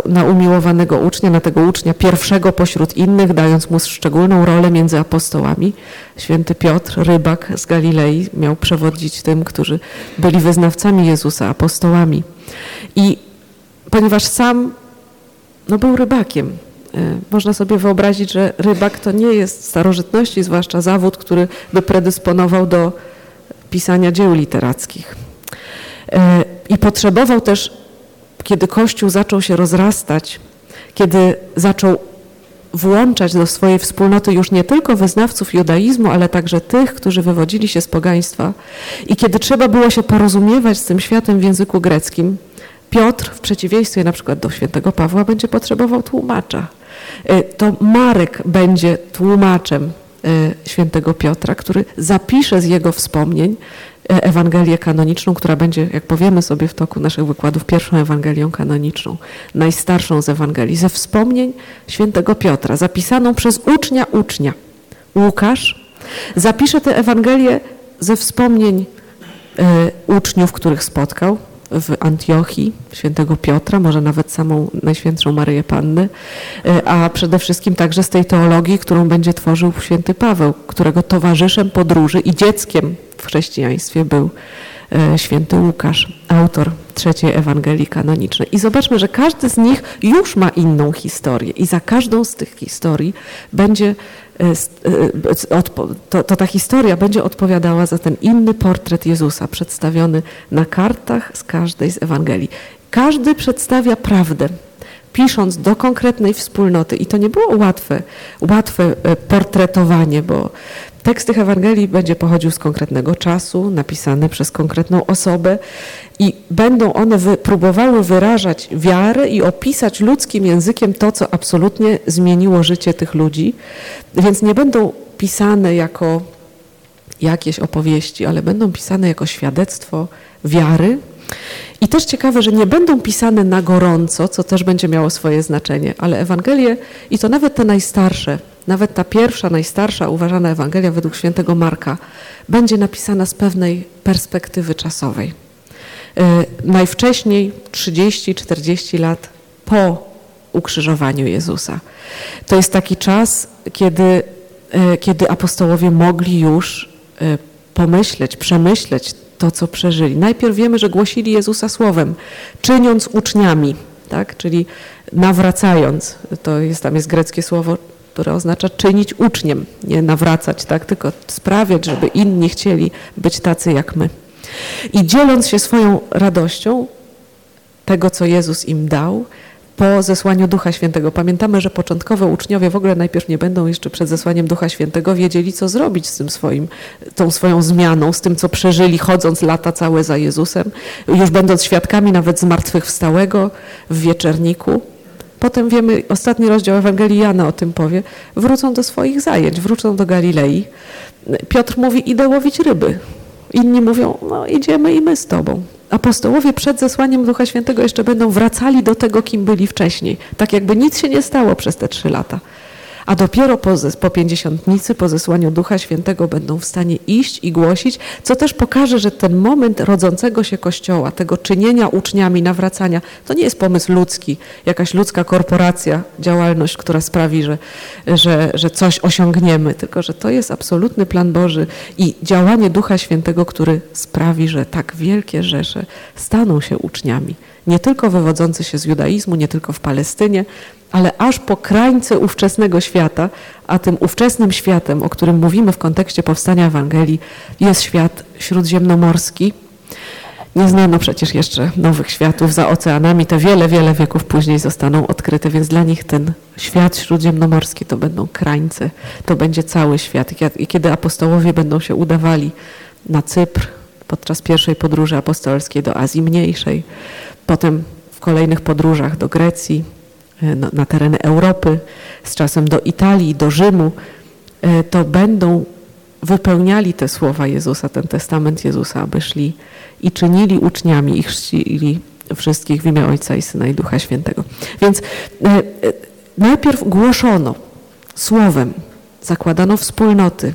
na umiłowanego ucznia, na tego ucznia pierwszego pośród innych, dając mu szczególną rolę między apostołami. Święty Piotr, rybak z Galilei, miał przewodzić tym, którzy byli wyznawcami Jezusa, apostołami. I ponieważ sam no, był rybakiem, można sobie wyobrazić, że rybak to nie jest starożytności, zwłaszcza zawód, który by predysponował do pisania dzieł literackich. E, I potrzebował też, kiedy Kościół zaczął się rozrastać, kiedy zaczął włączać do swojej wspólnoty już nie tylko wyznawców judaizmu, ale także tych, którzy wywodzili się z pogaństwa. I kiedy trzeba było się porozumiewać z tym światem w języku greckim, Piotr, w przeciwieństwie na przykład do świętego Pawła, będzie potrzebował tłumacza. E, to Marek będzie tłumaczem e, świętego Piotra, który zapisze z jego wspomnień e, Ewangelię kanoniczną, która będzie, jak powiemy sobie w toku naszych wykładów, pierwszą Ewangelią kanoniczną, najstarszą z Ewangelii, ze wspomnień świętego Piotra, zapisaną przez ucznia ucznia. Łukasz zapisze tę Ewangelię ze wspomnień uczniów, których spotkał, w Antiochii świętego Piotra, może nawet samą Najświętszą Maryję Pannę, e, a przede wszystkim także z tej teologii, którą będzie tworzył święty Paweł, którego towarzyszem podróży i dzieckiem w chrześcijaństwie był e, święty Łukasz, autor trzeciej Ewangelii kanonicznej. I zobaczmy, że każdy z nich już ma inną historię i za każdą z tych historii będzie to, to ta historia będzie odpowiadała za ten inny portret Jezusa przedstawiony na kartach z każdej z Ewangelii. Każdy przedstawia prawdę, pisząc do konkretnej wspólnoty i to nie było łatwe, łatwe e, portretowanie, bo tekst tych Ewangelii będzie pochodził z konkretnego czasu, napisany przez konkretną osobę i będą one wy, próbowały wyrażać wiarę i opisać ludzkim językiem to, co absolutnie zmieniło życie tych ludzi, więc nie będą pisane jako jakieś opowieści, ale będą pisane jako świadectwo wiary. I też ciekawe, że nie będą pisane na gorąco, co też będzie miało swoje znaczenie, ale Ewangelie, i to nawet te najstarsze, nawet ta pierwsza, najstarsza uważana Ewangelia według świętego Marka, będzie napisana z pewnej perspektywy czasowej. Yy, najwcześniej 30-40 lat po ukrzyżowaniu Jezusa. To jest taki czas, kiedy, yy, kiedy apostołowie mogli już yy, pomyśleć, przemyśleć to, co przeżyli. Najpierw wiemy, że głosili Jezusa słowem, czyniąc uczniami, tak? czyli nawracając. To jest, tam jest greckie słowo, które oznacza czynić uczniem, nie nawracać, tak? tylko sprawiać, żeby inni chcieli być tacy jak my. I dzieląc się swoją radością tego, co Jezus im dał, po zesłaniu Ducha Świętego. Pamiętamy, że początkowo uczniowie w ogóle najpierw nie będą jeszcze przed zesłaniem Ducha Świętego wiedzieli, co zrobić z tym swoim, tą swoją zmianą, z tym, co przeżyli, chodząc lata całe za Jezusem, już będąc świadkami nawet zmartwychwstałego w wieczerniku. Potem wiemy, ostatni rozdział Ewangelii Jana o tym powie, wrócą do swoich zajęć, wrócą do Galilei. Piotr mówi, idę łowić ryby. Inni mówią, no idziemy i my z tobą. Apostołowie przed zesłaniem Ducha Świętego jeszcze będą wracali do tego, kim byli wcześniej. Tak jakby nic się nie stało przez te trzy lata a dopiero po, po pięćdziesiątnicy, po zesłaniu Ducha Świętego będą w stanie iść i głosić, co też pokaże, że ten moment rodzącego się Kościoła, tego czynienia uczniami, nawracania, to nie jest pomysł ludzki, jakaś ludzka korporacja, działalność, która sprawi, że, że, że coś osiągniemy, tylko że to jest absolutny plan Boży i działanie Ducha Świętego, który sprawi, że tak wielkie rzesze staną się uczniami nie tylko wywodzący się z judaizmu, nie tylko w Palestynie, ale aż po krańce ówczesnego świata, a tym ówczesnym światem, o którym mówimy w kontekście powstania Ewangelii, jest świat śródziemnomorski. Nie znano przecież jeszcze nowych światów za oceanami, te wiele, wiele wieków później zostaną odkryte, więc dla nich ten świat śródziemnomorski to będą krańce, to będzie cały świat. I kiedy apostołowie będą się udawali na Cypr podczas pierwszej podróży apostolskiej do Azji Mniejszej, potem w kolejnych podróżach do Grecji, e, na, tereny Europy, z czasem do Italii, do Rzymu, e, to będą wypełniali te słowa Jezusa, ten testament Jezusa, aby szli i czynili uczniami i chrzcili wszystkich w imię Ojca i Syna i Ducha Świętego. Więc e, najpierw głoszono słowem, zakładano wspólnoty.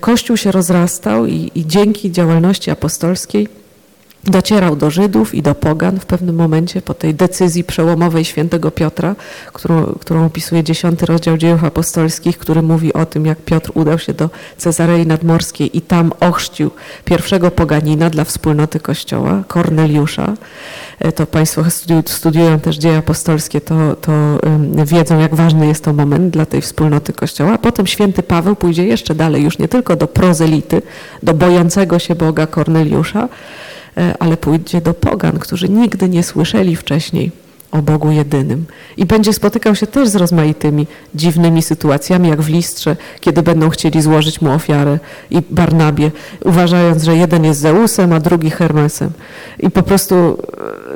Kościół się rozrastał i, i dzięki działalności apostolskiej docierał do Żydów i do Pogan w pewnym momencie po tej decyzji przełomowej świętego Piotra, którą, którą opisuje dziesiąty rozdział dziejów apostolskich, który mówi o tym, jak Piotr udał się do Cezarei Nadmorskiej i tam ochrzcił pierwszego poganina dla wspólnoty Kościoła, Korneliusza. E, to Państwo studiują też dzieje apostolskie, to, to wiedzą, jak ważny jest to moment dla tej wspólnoty Kościoła. A potem święty Paweł pójdzie jeszcze dalej, już nie tylko do prozelity, do bojącego się Boga Korneliusza, ale pójdzie do pogan, którzy nigdy nie słyszeli wcześniej o Bogu jedynym. I będzie spotykał się też z rozmaitymi dziwnymi sytuacjami, jak w listrze, kiedy będą chcieli złożyć mu ofiarę i Barnabie, uważając, że jeden jest Zeusem, a drugi Hermesem. I po prostu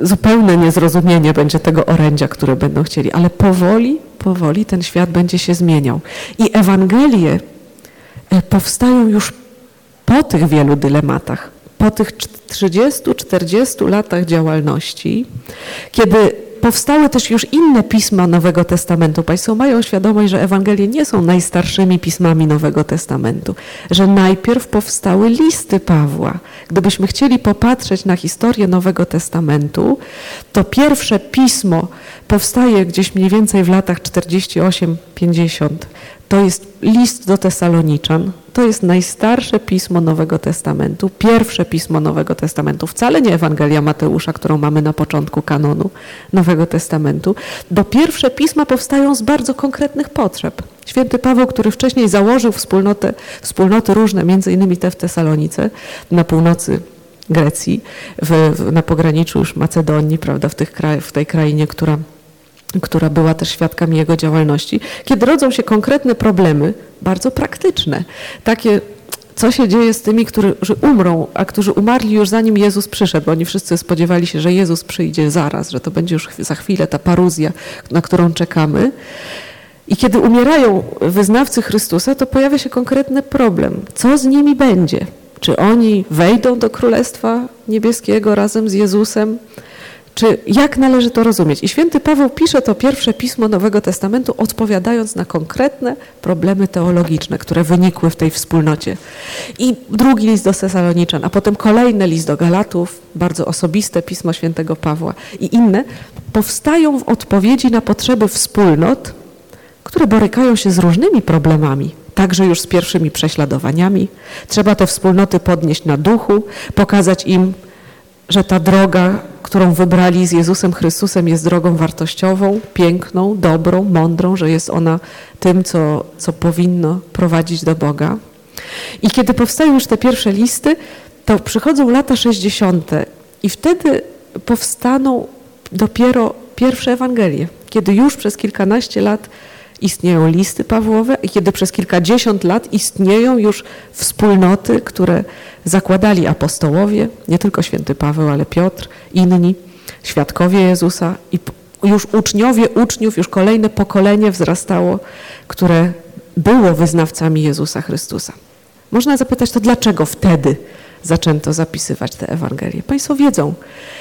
e, zupełne niezrozumienie będzie tego orędzia, które będą chcieli. Ale powoli, powoli ten świat będzie się zmieniał. I Ewangelie e, powstają już po tych wielu dylematach po tych 30-40 latach działalności, kiedy powstały też już inne pisma Nowego Testamentu. Państwo mają świadomość, że Ewangelie nie są najstarszymi pismami Nowego Testamentu, że najpierw powstały listy Pawła. Gdybyśmy chcieli popatrzeć na historię Nowego Testamentu, to pierwsze pismo powstaje gdzieś mniej więcej w latach 48-50 to jest list do Tesaloniczan. To jest najstarsze pismo Nowego Testamentu, pierwsze pismo Nowego Testamentu, wcale nie Ewangelia Mateusza, którą mamy na początku kanonu Nowego Testamentu, bo pierwsze pisma powstają z bardzo konkretnych potrzeb. Święty Paweł, który wcześniej założył wspólnotę, wspólnoty różne, między innymi te w Tesalonice, na północy Grecji, w, w, na pograniczu już Macedonii, prawda, w, tych kraj, w tej krainie, która która była też świadkami jego działalności, kiedy rodzą się konkretne problemy, bardzo praktyczne, takie co się dzieje z tymi, którzy umrą, a którzy umarli już zanim Jezus przyszedł, oni wszyscy spodziewali się, że Jezus przyjdzie zaraz, że to będzie już za chwilę ta paruzja, na którą czekamy. I kiedy umierają wyznawcy Chrystusa, to pojawia się konkretny problem. Co z nimi będzie? Czy oni wejdą do Królestwa Niebieskiego razem z Jezusem? Czy jak należy to rozumieć? I święty Paweł pisze to pierwsze pismo Nowego Testamentu, odpowiadając na konkretne problemy teologiczne, które wynikły w tej wspólnocie. I drugi list do Tesaloniczan, a potem kolejny list do Galatów, bardzo osobiste pismo świętego Pawła i inne, powstają w odpowiedzi na potrzeby wspólnot, które borykają się z różnymi problemami, także już z pierwszymi prześladowaniami. Trzeba te wspólnoty podnieść na duchu, pokazać im, że ta droga, którą wybrali z Jezusem Chrystusem, jest drogą wartościową, piękną, dobrą, mądrą, że jest ona tym, co, co powinno prowadzić do Boga. I kiedy powstają już te pierwsze listy, to przychodzą lata 60. i wtedy powstaną dopiero pierwsze Ewangelie, kiedy już przez kilkanaście lat istnieją listy Pawłowe i kiedy przez kilkadziesiąt lat istnieją już wspólnoty, które zakładali apostołowie, nie tylko święty Paweł, ale Piotr, inni, świadkowie Jezusa i już uczniowie uczniów, już kolejne pokolenie wzrastało, które było wyznawcami Jezusa Chrystusa. Można zapytać, to dlaczego wtedy zaczęto zapisywać te Ewangelie? Państwo wiedzą,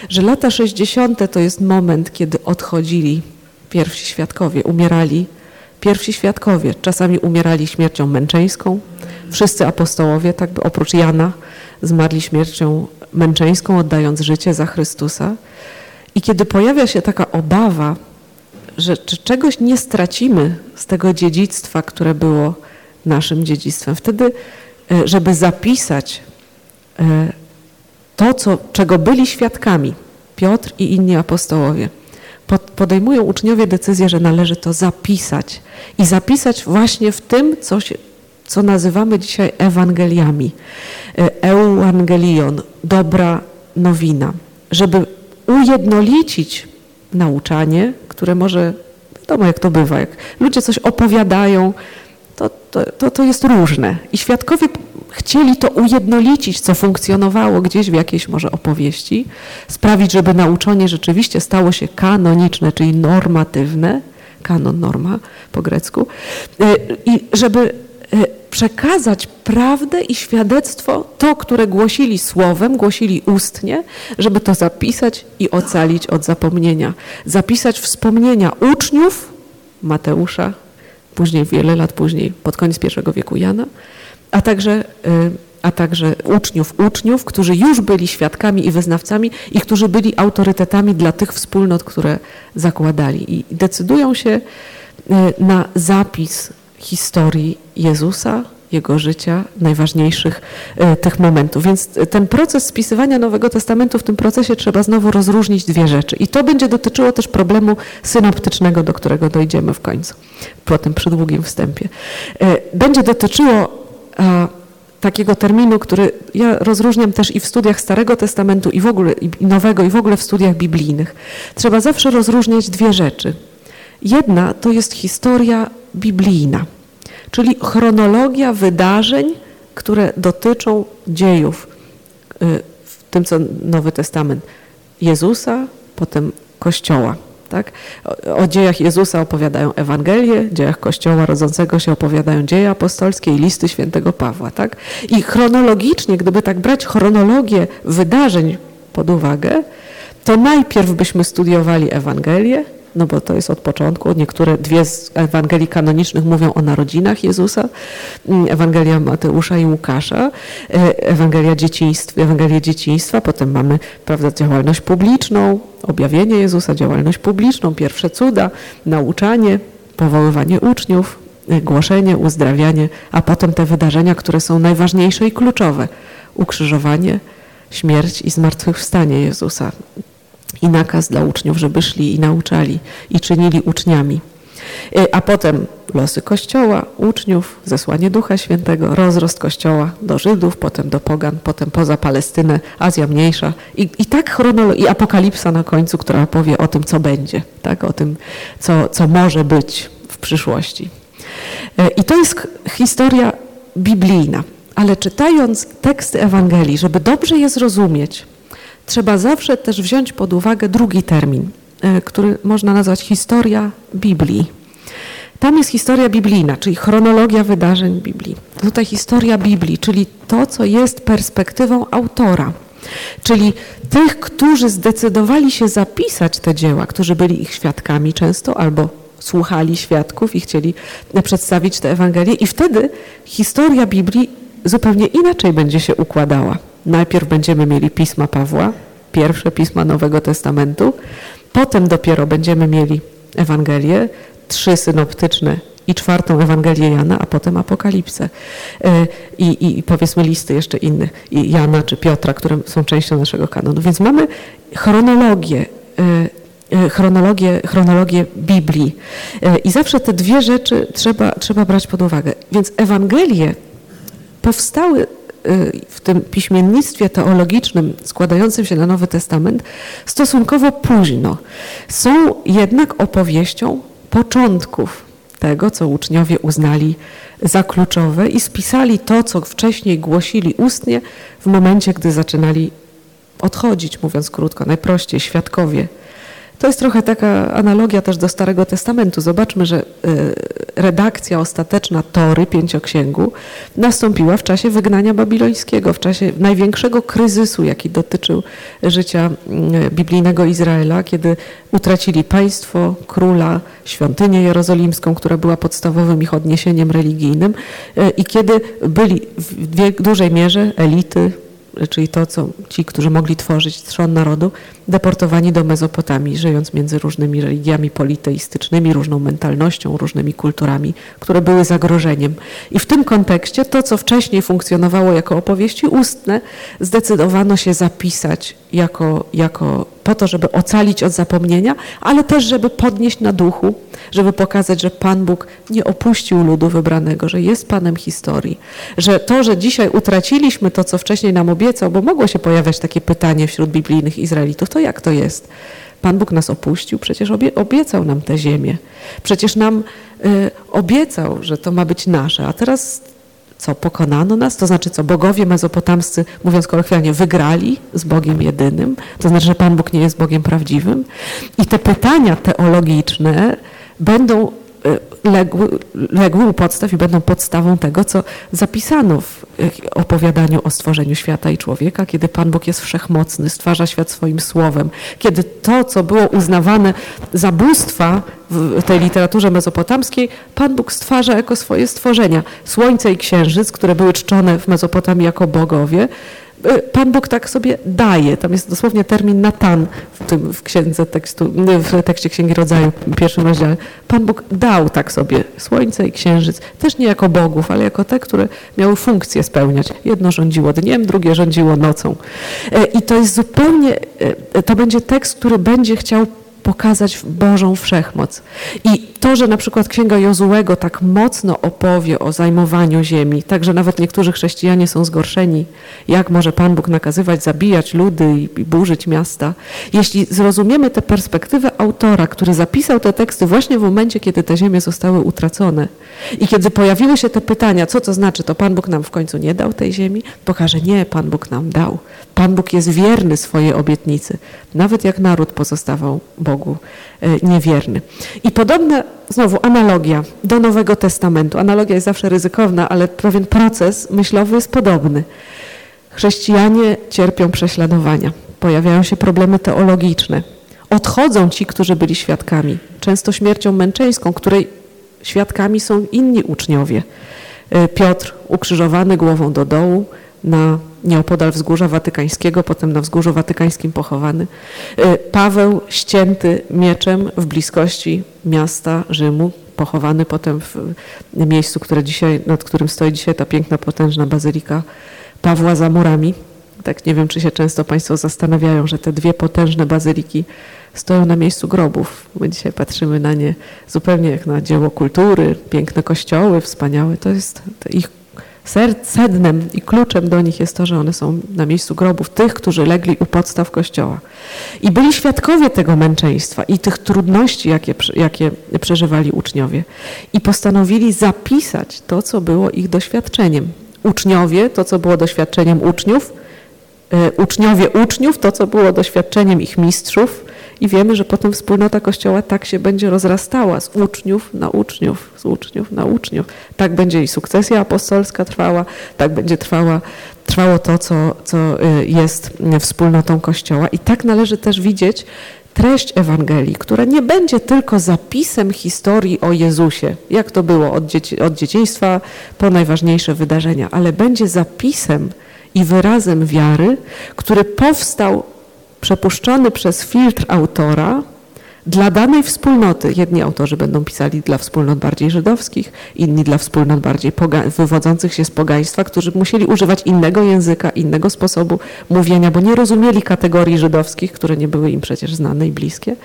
że lata 60. to jest moment, kiedy odchodzili pierwsi świadkowie, umierali Pierwsi świadkowie czasami umierali śmiercią męczeńską. Wszyscy apostołowie, tak oprócz Jana, zmarli śmiercią męczeńską, oddając życie za Chrystusa. I kiedy pojawia się taka obawa, że czy czegoś nie stracimy z tego dziedzictwa, które było naszym dziedzictwem, wtedy, e, żeby zapisać e, to, co, czego byli świadkami Piotr i inni apostołowie, podejmują uczniowie decyzję, że należy to zapisać i zapisać właśnie w tym, co, się, co nazywamy dzisiaj Ewangeliami. E, Euangelion, dobra nowina, żeby ujednolicić nauczanie, które może, wiadomo jak to bywa, jak ludzie coś opowiadają, to, to, to, jest różne. I świadkowie chcieli to ujednolicić, co funkcjonowało gdzieś w jakiejś może opowieści, sprawić, żeby nauczanie rzeczywiście stało się kanoniczne, czyli normatywne, kanon, norma po grecku, e, i żeby e, przekazać prawdę i świadectwo, to, które głosili słowem, głosili ustnie, żeby to zapisać i ocalić od zapomnienia. Zapisać wspomnienia uczniów Mateusza, później wiele lat później, pod koniec I wieku Jana, a także, y, a także uczniów uczniów, którzy już byli świadkami i wyznawcami i którzy byli autorytetami dla tych wspólnot, które zakładali. I decydują się y, na zapis historii Jezusa, jego życia, najważniejszych e, tych momentów. Więc ten proces spisywania Nowego Testamentu, w tym procesie trzeba znowu rozróżnić dwie rzeczy. I to będzie dotyczyło też problemu synoptycznego, do którego dojdziemy w końcu, po tym przydługim wstępie. Będzie dotyczyło takiego terminu, który ja rozróżniam też i w studiach Starego Testamentu i w ogóle i Nowego i w ogóle w studiach biblijnych. Trzeba zawsze rozróżniać dwie rzeczy. Jedna to jest historia biblijna czyli chronologia wydarzeń, które dotyczą dziejów, y, w tym co Nowy Testament, Jezusa, potem Kościoła. Tak? O, dziejach Jezusa opowiadają Ewangelie, dziejach Kościoła rodzącego się opowiadają dzieje apostolskie i listy świętego Pawła. Tak? I chronologicznie, gdyby tak brać chronologię wydarzeń pod uwagę, to najpierw byśmy studiowali Ewangelię, no bo to jest od początku. Niektóre dwie z Ewangelii kanonicznych mówią o narodzinach Jezusa, mm, Ewangelia Mateusza i Łukasza, e, Ewangelia dzieciństwa, Ewangelia dzieciństwa, potem mamy prawda, działalność publiczną, objawienie Jezusa, działalność publiczną, pierwsze cuda, nauczanie, powoływanie uczniów, e, głoszenie, uzdrawianie, a potem te wydarzenia, które są najważniejsze i kluczowe. Ukrzyżowanie, śmierć i zmartwychwstanie Jezusa i nakaz dla uczniów, żeby szli i nauczali i czynili uczniami. A potem losy Kościoła, uczniów, zesłanie Ducha Świętego, rozrost Kościoła do Żydów, potem do Pogan, potem poza Palestynę, Azja Mniejsza i, i tak chronologia, i apokalipsa na końcu, która opowie o tym, co będzie, tak? o tym, co, co może być w przyszłości. E, I to jest historia biblijna, ale czytając teksty Ewangelii, żeby dobrze je zrozumieć, trzeba zawsze też wziąć pod uwagę drugi termin, e, który można nazwać historia Biblii. Tam jest historia biblijna, czyli chronologia wydarzeń Biblii. Tutaj historia Biblii, czyli to, co jest perspektywą autora, czyli tych, którzy zdecydowali się zapisać te dzieła, którzy byli ich świadkami często albo słuchali świadków i chcieli przedstawić tę Ewangelię. I wtedy historia Biblii zupełnie inaczej będzie się układała. Najpierw będziemy mieli pisma Pawła, pierwsze pisma Nowego Testamentu, potem dopiero będziemy mieli Ewangelię, trzy synoptyczne i czwartą Ewangelię Jana, a potem Apokalipsę. E, I, I, powiedzmy listy jeszcze innych, i Jana czy Piotra, które są częścią naszego kanonu. Więc mamy chronologię, e, e, chronologię, chronologię Biblii. I zawsze te dwie rzeczy trzeba, trzeba brać pod uwagę. Więc Ewangelie powstały w tym piśmiennictwie teologicznym składającym się na Nowy Testament stosunkowo późno. Są jednak opowieścią początków tego, co uczniowie uznali za kluczowe i spisali to, co wcześniej głosili ustnie w momencie, gdy zaczynali odchodzić, mówiąc krótko, najprościej, świadkowie to jest trochę taka analogia też do Starego Testamentu. Zobaczmy, że y, redakcja ostateczna Tory, pięcioksięgu, nastąpiła w czasie wygnania babilońskiego, w czasie największego kryzysu, jaki dotyczył życia y, biblijnego Izraela, kiedy utracili państwo, króla, świątynię jerozolimską, która była podstawowym ich odniesieniem religijnym y, i kiedy byli w dużej mierze elity, czyli to, co ci, którzy mogli tworzyć trzon narodu, deportowani do Mezopotamii, żyjąc między różnymi religiami politeistycznymi, różną mentalnością, różnymi kulturami, które były zagrożeniem. I w tym kontekście to, co wcześniej funkcjonowało jako opowieści ustne, zdecydowano się zapisać jako, jako po to, żeby ocalić od zapomnienia, ale też, żeby podnieść na duchu, żeby pokazać, że Pan Bóg nie opuścił ludu wybranego, że jest Panem historii, że to, że dzisiaj utraciliśmy to, co wcześniej nam obiecał, bo mogło się pojawiać takie pytanie wśród biblijnych Izraelitów, to jak to jest? Pan Bóg nas opuścił, przecież obie, obiecał nam tę ziemię. Przecież nam y, obiecał, że to ma być nasze, a teraz co, pokonano nas? To znaczy co, bogowie mezopotamscy, mówiąc kolokwialnie, wygrali z Bogiem jedynym? To znaczy, że Pan Bóg nie jest Bogiem prawdziwym? I te pytania teologiczne będą legły, legły u podstaw i będą podstawą tego, co zapisano w opowiadaniu o stworzeniu świata i człowieka, kiedy Pan Bóg jest wszechmocny, stwarza świat swoim słowem, kiedy to, co było uznawane za bóstwa w tej literaturze mezopotamskiej, Pan Bóg stwarza jako swoje stworzenia. Słońce i księżyc, które były czczone w Mezopotamii jako bogowie, Y, Pan Bóg tak sobie daje. Tam jest dosłownie termin Natan w, tym, w księdze tekstu, w tekście Księgi Rodzaju, w pierwszym rozdziale. Pan Bóg dał tak sobie słońce i księżyc, też nie jako bogów, ale jako te, które miały funkcję spełniać. Jedno rządziło dniem, drugie rządziło nocą. Y, I to jest zupełnie, y, to będzie tekst, który będzie chciał pokazać Bożą wszechmoc. I to, że na przykład Księga Jozułego tak mocno opowie o zajmowaniu ziemi, tak że nawet niektórzy chrześcijanie są zgorszeni, jak może Pan Bóg nakazywać zabijać ludy i, i burzyć miasta. Jeśli zrozumiemy tę perspektywę autora, który zapisał te teksty właśnie w momencie, kiedy te ziemie zostały utracone i kiedy pojawiły się te pytania, co to znaczy, to Pan Bóg nam w końcu nie dał tej ziemi, pokaże, nie, Pan Bóg nam dał. Pan Bóg jest wierny swojej obietnicy, nawet jak naród pozostawał Bogu e, niewierny. I podobna znowu analogia do Nowego Testamentu. Analogia jest zawsze ryzykowna, ale pewien proces myślowy jest podobny. Chrześcijanie cierpią prześladowania, pojawiają się problemy teologiczne. Odchodzą ci, którzy byli świadkami, często śmiercią męczeńską, której świadkami są inni uczniowie. E, Piotr ukrzyżowany głową do dołu, na nieopodal wzgórza watykańskiego, potem na wzgórzu watykańskim pochowany. Y, Paweł ścięty mieczem w bliskości miasta Rzymu, pochowany potem w miejscu, które dzisiaj, nad którym stoi dzisiaj ta piękna, potężna bazylika Pawła za murami. Tak nie wiem, czy się często Państwo zastanawiają, że te dwie potężne bazyliki stoją na miejscu grobów. My dzisiaj patrzymy na nie zupełnie jak na dzieło kultury, piękne kościoły, wspaniałe. To jest ich sednem i kluczem do nich jest to, że one są na miejscu grobów tych, którzy legli u podstaw kościoła. I byli świadkowie tego męczeństwa i tych trudności, jakie, jakie przeżywali uczniowie. I postanowili zapisać to, co było ich doświadczeniem. Uczniowie, to, co było doświadczeniem uczniów, e, uczniowie uczniów, to, co było doświadczeniem ich mistrzów, i wiemy, że potem wspólnota Kościoła tak się będzie rozrastała z uczniów na uczniów, z uczniów na uczniów. Tak będzie i sukcesja apostolska trwała, tak będzie trwała, trwało to, co, co y, jest wspólnotą Kościoła. I tak należy też widzieć treść Ewangelii, która nie będzie tylko zapisem historii o Jezusie, jak to było od, dzieci, od dzieciństwa po najważniejsze wydarzenia, ale będzie zapisem i wyrazem wiary, który powstał przepuszczony przez filtr autora dla danej wspólnoty. Jedni autorzy będą pisali dla wspólnot bardziej żydowskich, inni dla wspólnot bardziej wywodzących się z pogaństwa, którzy musieli używać innego języka, innego sposobu mówienia, bo nie rozumieli kategorii żydowskich, które nie były im przecież znane i bliskie.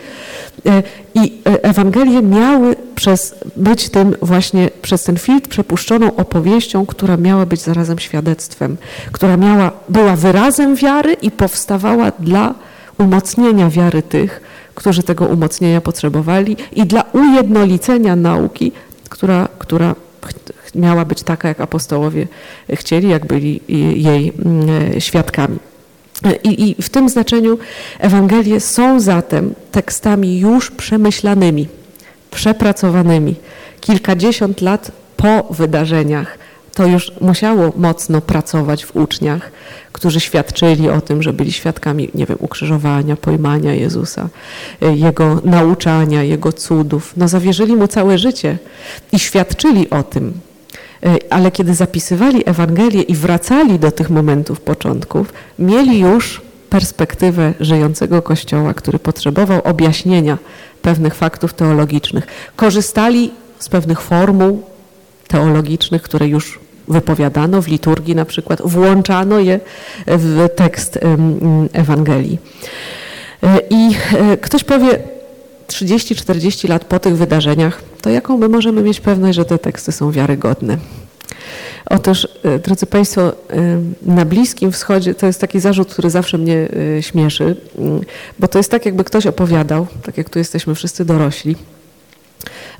E, I e, Ewangelie miały przez być tym właśnie, przez ten filtr przepuszczoną opowieścią, która miała być zarazem świadectwem, która miała, była wyrazem wiary i powstawała dla umocnienia wiary tych, którzy tego umocnienia potrzebowali i dla ujednolicenia nauki, która, która miała być taka, jak apostołowie chcieli, jak byli jej mm, świadkami. I, I, w tym znaczeniu Ewangelie są zatem tekstami już przemyślanymi, przepracowanymi. Kilkadziesiąt lat po wydarzeniach to już musiało mocno pracować w uczniach, którzy świadczyli o tym, że byli świadkami, nie wiem, ukrzyżowania, pojmania Jezusa, y, Jego nauczania, Jego cudów. No zawierzyli Mu całe życie i świadczyli o tym. Y, ale kiedy zapisywali Ewangelię i wracali do tych momentów początków, mieli już perspektywę żyjącego Kościoła, który potrzebował objaśnienia pewnych faktów teologicznych. Korzystali z pewnych formuł teologicznych, które już wypowiadano w liturgii na przykład, włączano je w tekst Ewangelii. E, I e, ktoś powie, 30-40 lat po tych wydarzeniach, to jaką my możemy mieć pewność, że te teksty są wiarygodne? Otóż, e, drodzy Państwo, na Bliskim Wschodzie to jest taki zarzut, który zawsze mnie śmieszy, bo to jest tak, jakby ktoś opowiadał, tak jak tu jesteśmy wszyscy dorośli,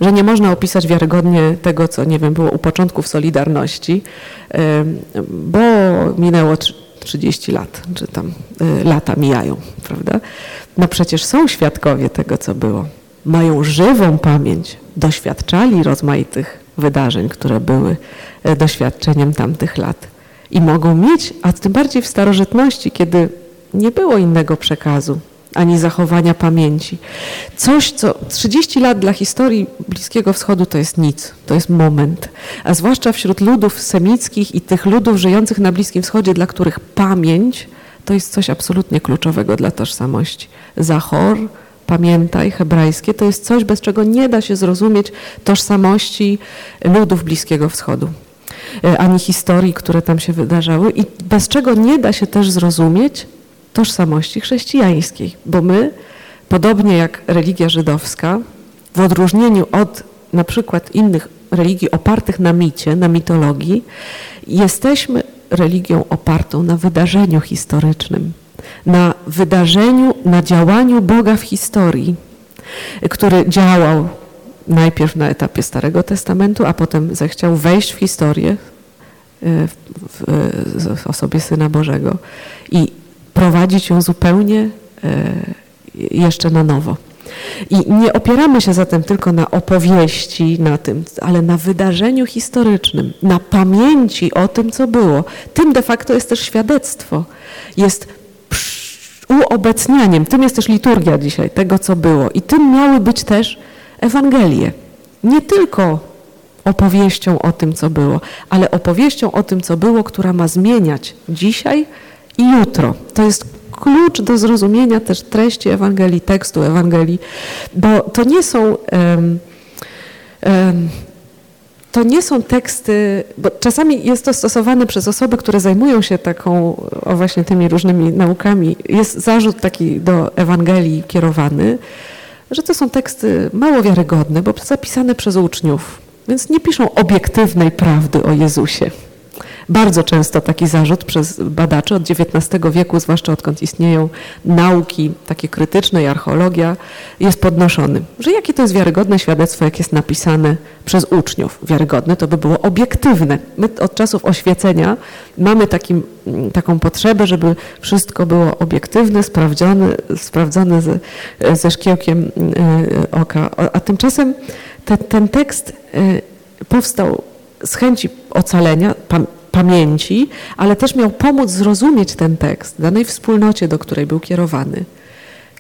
że nie można opisać wiarygodnie tego, co nie wiem, było u początków Solidarności, bo minęło 30 lat, czy tam y, lata mijają, prawda? No przecież są świadkowie tego, co było. Mają żywą pamięć, doświadczali rozmaitych wydarzeń, które były e, doświadczeniem tamtych lat. I mogą mieć, a tym bardziej w starożytności, kiedy nie było innego przekazu, ani zachowania pamięci. Coś, co 30 lat dla historii Bliskiego Wschodu to jest nic, to jest moment. A zwłaszcza wśród ludów semickich i tych ludów żyjących na Bliskim Wschodzie, dla których pamięć to jest coś absolutnie kluczowego dla tożsamości. Zachor, pamiętaj, hebrajskie, to jest coś, bez czego nie da się zrozumieć tożsamości ludów Bliskiego Wschodu e, ani historii, które tam się wydarzały i bez czego nie da się też zrozumieć tożsamości chrześcijańskiej, bo my, podobnie jak religia żydowska, w odróżnieniu od na przykład innych religii opartych na micie, na mitologii, jesteśmy religią opartą na wydarzeniu historycznym, na wydarzeniu, na działaniu Boga w historii, który działał najpierw na etapie Starego Testamentu, a potem zechciał wejść w historię e, w, w, w osobie Syna Bożego. I prowadzić ją zupełnie e, jeszcze na nowo. I nie opieramy się zatem tylko na opowieści, na tym, ale na wydarzeniu historycznym, na pamięci o tym, co było. Tym de facto jest też świadectwo. Jest uobecnianiem, tym jest też liturgia dzisiaj, tego, co było. I tym miały być też Ewangelie. Nie tylko opowieścią o tym, co było, ale opowieścią o tym, co było, która ma zmieniać dzisiaj i jutro. To jest klucz do zrozumienia też treści Ewangelii, tekstu Ewangelii, bo to nie są um, um, to nie są teksty, bo czasami jest to stosowane przez osoby, które zajmują się taką, o właśnie tymi różnymi naukami. Jest zarzut taki do Ewangelii kierowany, że to są teksty mało wiarygodne, bo zapisane przez uczniów, więc nie piszą obiektywnej prawdy o Jezusie. Bardzo często taki zarzut przez badaczy od XIX wieku, zwłaszcza odkąd istnieją nauki takie krytyczne i archeologia, jest podnoszony. Że jakie to jest wiarygodne świadectwo, jak jest napisane przez uczniów. Wiarygodne to by było obiektywne. My od czasów oświecenia mamy takim, taką potrzebę, żeby wszystko było obiektywne, sprawdzone, sprawdzone ze, ze szkiełkiem e, oka. A tymczasem te, ten tekst e, powstał z chęci ocalenia, pamięci, ale też miał pomóc zrozumieć ten tekst danej wspólnocie, do której był kierowany.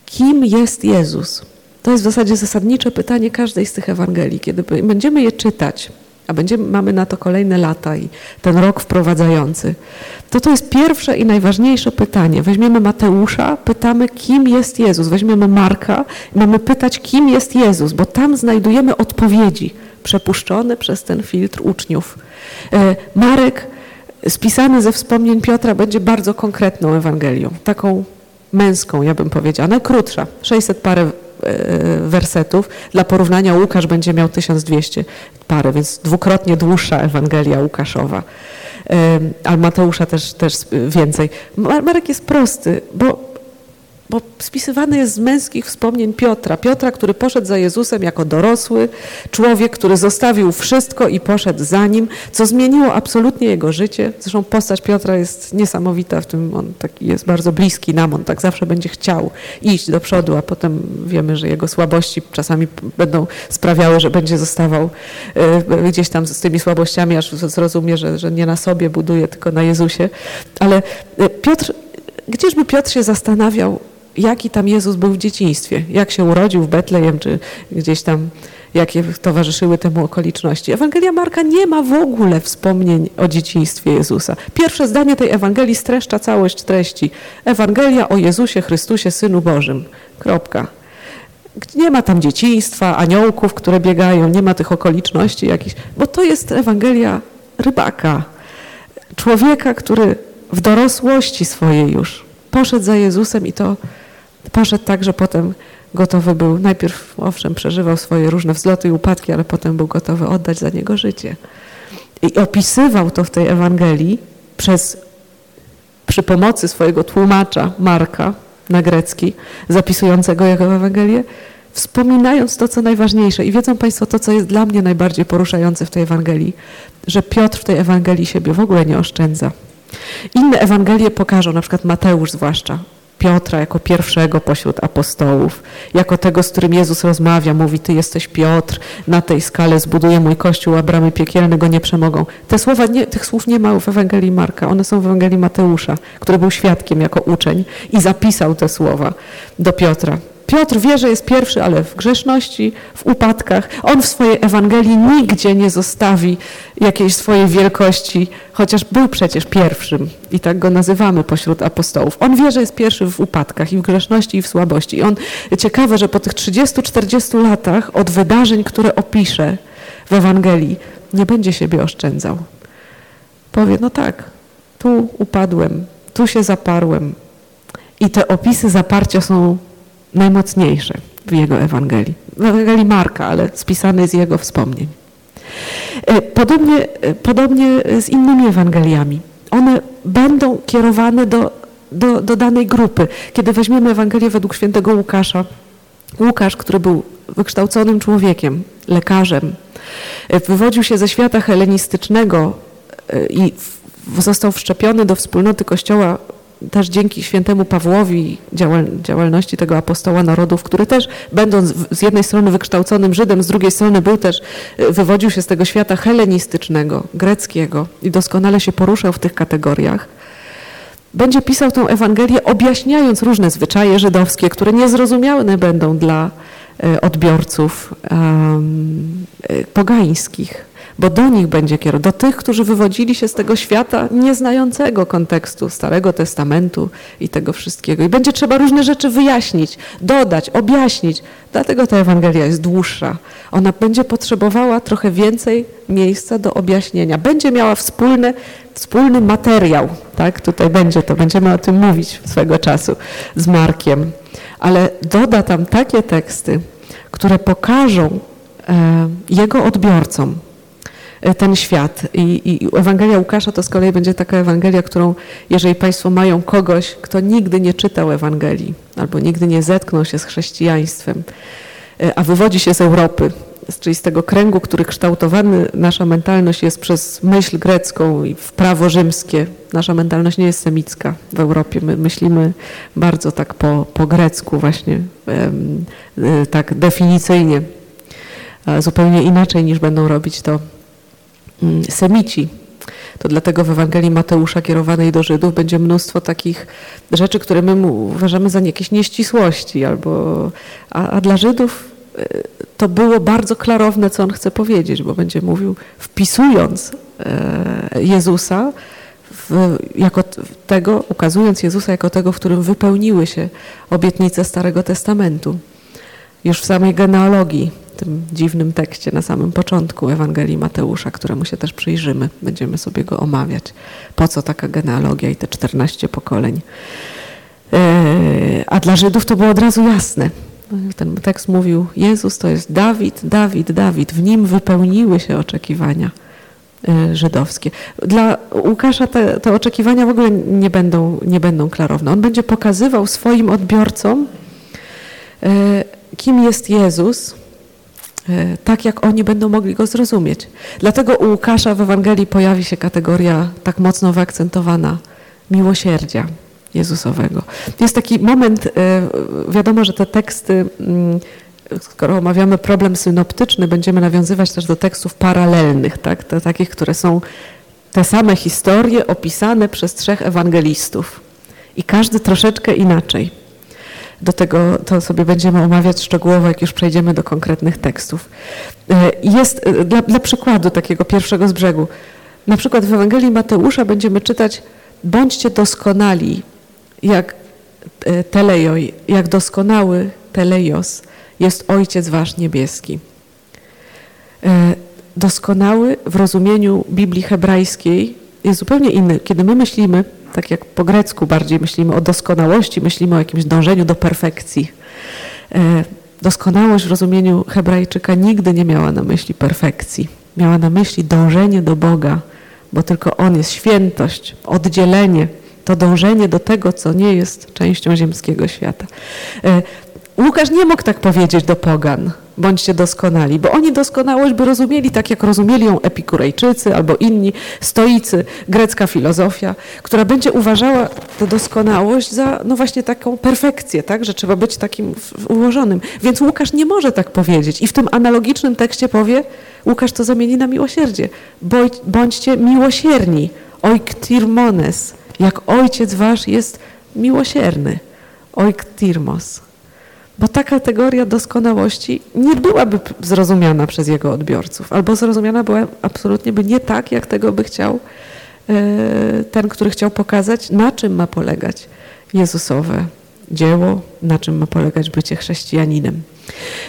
Kim jest Jezus? To jest w zasadzie zasadnicze pytanie każdej z tych Ewangelii. Kiedy będziemy je czytać, a będziemy, mamy na to kolejne lata i ten rok wprowadzający, to to jest pierwsze i najważniejsze pytanie. Weźmiemy Mateusza, pytamy, kim jest Jezus. Weźmiemy Marka i mamy pytać, kim jest Jezus, bo tam znajdujemy odpowiedzi przepuszczone przez ten filtr uczniów. E, Marek spisany ze wspomnień Piotra będzie bardzo konkretną Ewangelią, taką męską, ja bym powiedziała, najkrótsza, 600 parę e, wersetów. Dla porównania Łukasz będzie miał 1200 parę, więc dwukrotnie dłuższa Ewangelia Łukaszowa. A Mateusza też, też więcej. Marek jest prosty, bo bo spisywany jest z męskich wspomnień Piotra. Piotra, który poszedł za Jezusem jako dorosły człowiek, który zostawił wszystko i poszedł za nim, co zmieniło absolutnie jego życie. Zresztą postać Piotra jest niesamowita, w tym on taki jest bardzo bliski nam, on tak zawsze będzie chciał iść do przodu, a potem wiemy, że jego słabości czasami będą sprawiały, że będzie zostawał e, gdzieś tam z tymi słabościami, aż zrozumie, że, że nie na sobie buduje, tylko na Jezusie. Ale e, Piotr, gdzieżby Piotr się zastanawiał, jaki tam Jezus był w dzieciństwie, jak się urodził w Betlejem, czy gdzieś tam, jakie towarzyszyły temu okoliczności. Ewangelia Marka nie ma w ogóle wspomnień o dzieciństwie Jezusa. Pierwsze zdanie tej Ewangelii streszcza całość treści. Ewangelia o Jezusie Chrystusie, Synu Bożym. Kropka. Nie ma tam dzieciństwa, aniołków, które biegają, nie ma tych okoliczności jakichś, bo to jest Ewangelia rybaka. Człowieka, który w dorosłości swojej już poszedł za Jezusem i to Poszedł tak, że potem gotowy był, najpierw owszem przeżywał swoje różne wzloty i upadki, ale potem był gotowy oddać za niego życie. I opisywał to w tej Ewangelii przez, przy pomocy swojego tłumacza Marka na grecki, zapisującego jego Ewangelię, wspominając to, co najważniejsze. I wiedzą Państwo to, co jest dla mnie najbardziej poruszające w tej Ewangelii, że Piotr w tej Ewangelii siebie w ogóle nie oszczędza. Inne Ewangelie pokażą, na przykład Mateusz zwłaszcza, Piotra jako pierwszego pośród apostołów, jako tego, z którym Jezus rozmawia, mówi, Ty jesteś Piotr, na tej skale zbuduję mój kościół, a bramy piekielne go nie przemogą. Te słowa nie, tych słów nie ma w Ewangelii Marka, one są w Ewangelii Mateusza, który był świadkiem jako uczeń i zapisał te słowa do Piotra. Piotr wie, że jest pierwszy, ale w grzeszności, w upadkach. On w swojej Ewangelii nigdzie nie zostawi jakiejś swojej wielkości, chociaż był przecież pierwszym i tak go nazywamy pośród apostołów. On wie, że jest pierwszy w upadkach i w grzeszności i w słabości. I on, ciekawe, że po tych 30-40 latach od wydarzeń, które opisze w Ewangelii, nie będzie siebie oszczędzał. Powie, no tak, tu upadłem, tu się zaparłem. I te opisy zaparcia są najmocniejsze w jego Ewangelii. W Ewangelii Marka, ale spisane z jego wspomnień. E, podobnie, e, podobnie z innymi Ewangeliami. One będą kierowane do, do, do danej grupy. Kiedy weźmiemy Ewangelię według świętego Łukasza, Łukasz, który był wykształconym człowiekiem, lekarzem, e, wywodził się ze świata helenistycznego i został wszczepiony do wspólnoty Kościoła też dzięki świętemu Pawłowi, działalności tego apostoła narodów, który też będąc z jednej strony wykształconym Żydem, z drugiej strony był też, e, wywodził się z tego świata helenistycznego, greckiego i doskonale się poruszał w tych kategoriach, będzie pisał tą Ewangelię objaśniając różne zwyczaje żydowskie, które niezrozumiałe będą dla e, odbiorców um, pogańskich bo do nich będzie kierował, do tych, którzy wywodzili się z tego świata nieznającego kontekstu Starego Testamentu i tego wszystkiego. I będzie trzeba różne rzeczy wyjaśnić, dodać, objaśnić. Dlatego ta Ewangelia jest dłuższa. Ona będzie potrzebowała trochę więcej miejsca do objaśnienia. Będzie miała wspólny, wspólny materiał, tak? Tutaj będzie to, będziemy o tym mówić swego czasu z Markiem. Ale doda tam takie teksty, które pokażą e, jego odbiorcom ten świat. I, I, Ewangelia Łukasza to z kolei będzie taka Ewangelia, którą jeżeli Państwo mają kogoś, kto nigdy nie czytał Ewangelii albo nigdy nie zetknął się z chrześcijaństwem, e, a wywodzi się z Europy, czyli z tego kręgu, który kształtowany, nasza mentalność jest przez myśl grecką i w prawo rzymskie. Nasza mentalność nie jest semicka w Europie. My myślimy bardzo tak po, po grecku właśnie, tak definicyjnie, zupełnie inaczej niż będą robić to semici. To dlatego w Ewangelii Mateusza kierowanej do Żydów będzie mnóstwo takich rzeczy, które my uważamy za jakieś nieścisłości, albo, a, a dla Żydów to było bardzo klarowne, co on chce powiedzieć, bo będzie mówił, wpisując e, Jezusa w, jako tego, ukazując Jezusa jako tego, w którym wypełniły się obietnice Starego Testamentu. Już w samej genealogii, tym dziwnym tekście na samym początku Ewangelii Mateusza, któremu się też przyjrzymy, będziemy sobie go omawiać. Po co taka genealogia i te 14 pokoleń? E, a dla Żydów to było od razu jasne. Ten tekst mówił, Jezus to jest Dawid, Dawid, Dawid. W nim wypełniły się oczekiwania e, żydowskie. Dla Łukasza te, te, oczekiwania w ogóle nie będą, nie będą klarowne. On będzie pokazywał swoim odbiorcom, e, kim jest Jezus, tak jak oni będą mogli go zrozumieć. Dlatego u Łukasza w Ewangelii pojawi się kategoria tak mocno wyakcentowana miłosierdzia. Jezusowego. Jest taki moment, e, wiadomo, że te teksty, mm, skoro omawiamy problem synoptyczny, będziemy nawiązywać też do tekstów paralelnych, tak? Te, takich, które są te same historie opisane przez trzech ewangelistów i każdy troszeczkę inaczej. Do tego to sobie będziemy omawiać szczegółowo, jak już przejdziemy do konkretnych tekstów. E, jest e, dla, dla przykładu takiego pierwszego z brzegu. Na przykład w Ewangelii Mateusza będziemy czytać bądźcie doskonali, jak e, telejoj, jak doskonały telejos jest Ojciec Wasz Niebieski. Doskonały w rozumieniu Biblii hebrajskiej jest zupełnie inny. Kiedy my myślimy, tak jak po grecku bardziej myślimy o doskonałości, myślimy o jakimś dążeniu do perfekcji. E, doskonałość w rozumieniu Hebrajczyka nigdy nie miała na myśli perfekcji. Miała na myśli dążenie do Boga, bo tylko On jest świętość, oddzielenie to dążenie do tego, co nie jest częścią ziemskiego świata. E, Łukasz nie mógł tak powiedzieć do pogan, bądźcie doskonali, bo oni doskonałość by rozumieli tak, jak rozumieli ją epikurejczycy albo inni stoicy, grecka filozofia, która będzie uważała tę doskonałość za no właśnie taką perfekcję, tak, że trzeba być takim ułożonym. Więc Łukasz nie może tak powiedzieć i w tym analogicznym tekście powie, Łukasz to zamieni na miłosierdzie. Bądźcie miłosierni, oiktirmones, jak Ojciec Wasz jest miłosierny, oiktirmos. Bo ta kategoria doskonałości nie byłaby zrozumiana przez jego odbiorców, albo zrozumiana była absolutnie by nie tak, jak tego by chciał e, ten, który chciał pokazać, na czym ma polegać Jezusowe dzieło, na czym ma polegać bycie chrześcijaninem.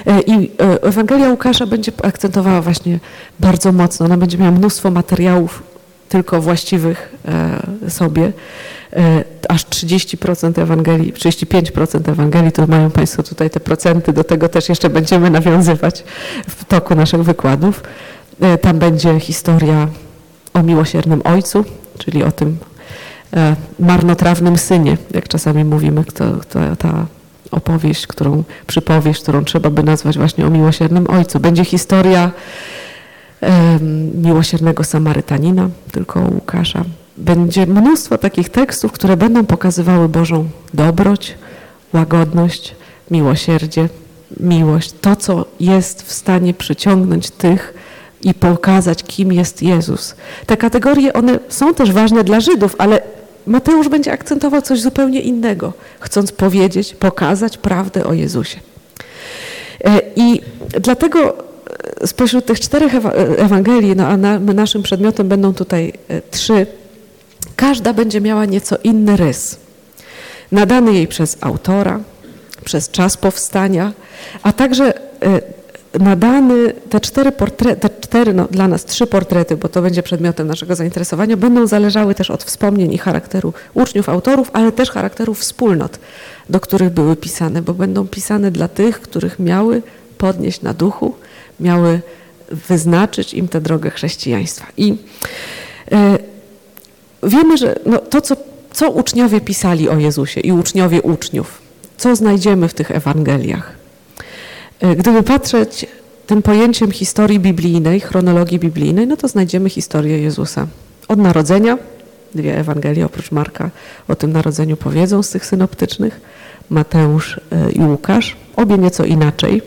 E, I e, Ewangelia Łukasza będzie akcentowała właśnie bardzo mocno, ona będzie miała mnóstwo materiałów tylko właściwych sobie. E, aż 30% Ewangelii, 35% Ewangelii, to mają Państwo tutaj te procenty, do tego też jeszcze będziemy nawiązywać w toku naszych wykładów. E, tam będzie historia o miłosiernym Ojcu, czyli o tym marnotrawnym synie, jak czasami mówimy, to, to ta opowieść, którą, przypowieść, którą trzeba by nazwać właśnie o miłosiernym Ojcu. Będzie historia miłosiernego Samarytanina, tylko Łukasza. Będzie mnóstwo takich tekstów, które będą pokazywały Bożą dobroć, łagodność, miłosierdzie, miłość. To, co jest w stanie przyciągnąć tych i pokazać, kim jest Jezus. Te kategorie, one są też ważne dla Żydów, ale Mateusz będzie akcentował coś zupełnie innego, chcąc powiedzieć, pokazać prawdę o Jezusie. E, I dlatego spośród tych czterech Ewangelii, no a na, naszym przedmiotem będą tutaj trzy, każda będzie miała nieco inny rys. Nadany jej przez autora, przez czas powstania, a także nadany, te cztery portrety, te cztery, no dla nas trzy portrety, bo to będzie przedmiotem naszego zainteresowania, będą zależały też od wspomnień i charakteru uczniów, autorów, ale też charakteru wspólnot, do których były pisane, bo będą pisane dla tych, których miały podnieść na duchu, miały wyznaczyć im tę drogę chrześcijaństwa. I e, wiemy, że no, to, co, co uczniowie pisali o Jezusie i uczniowie uczniów, co znajdziemy w tych Ewangeliach. E, gdyby patrzeć tym pojęciem historii biblijnej, chronologii biblijnej, no to znajdziemy historię Jezusa. Od narodzenia, dwie Ewangelie oprócz Marka o tym narodzeniu powiedzą z tych synoptycznych, Mateusz e, i Łukasz, obie nieco inaczej.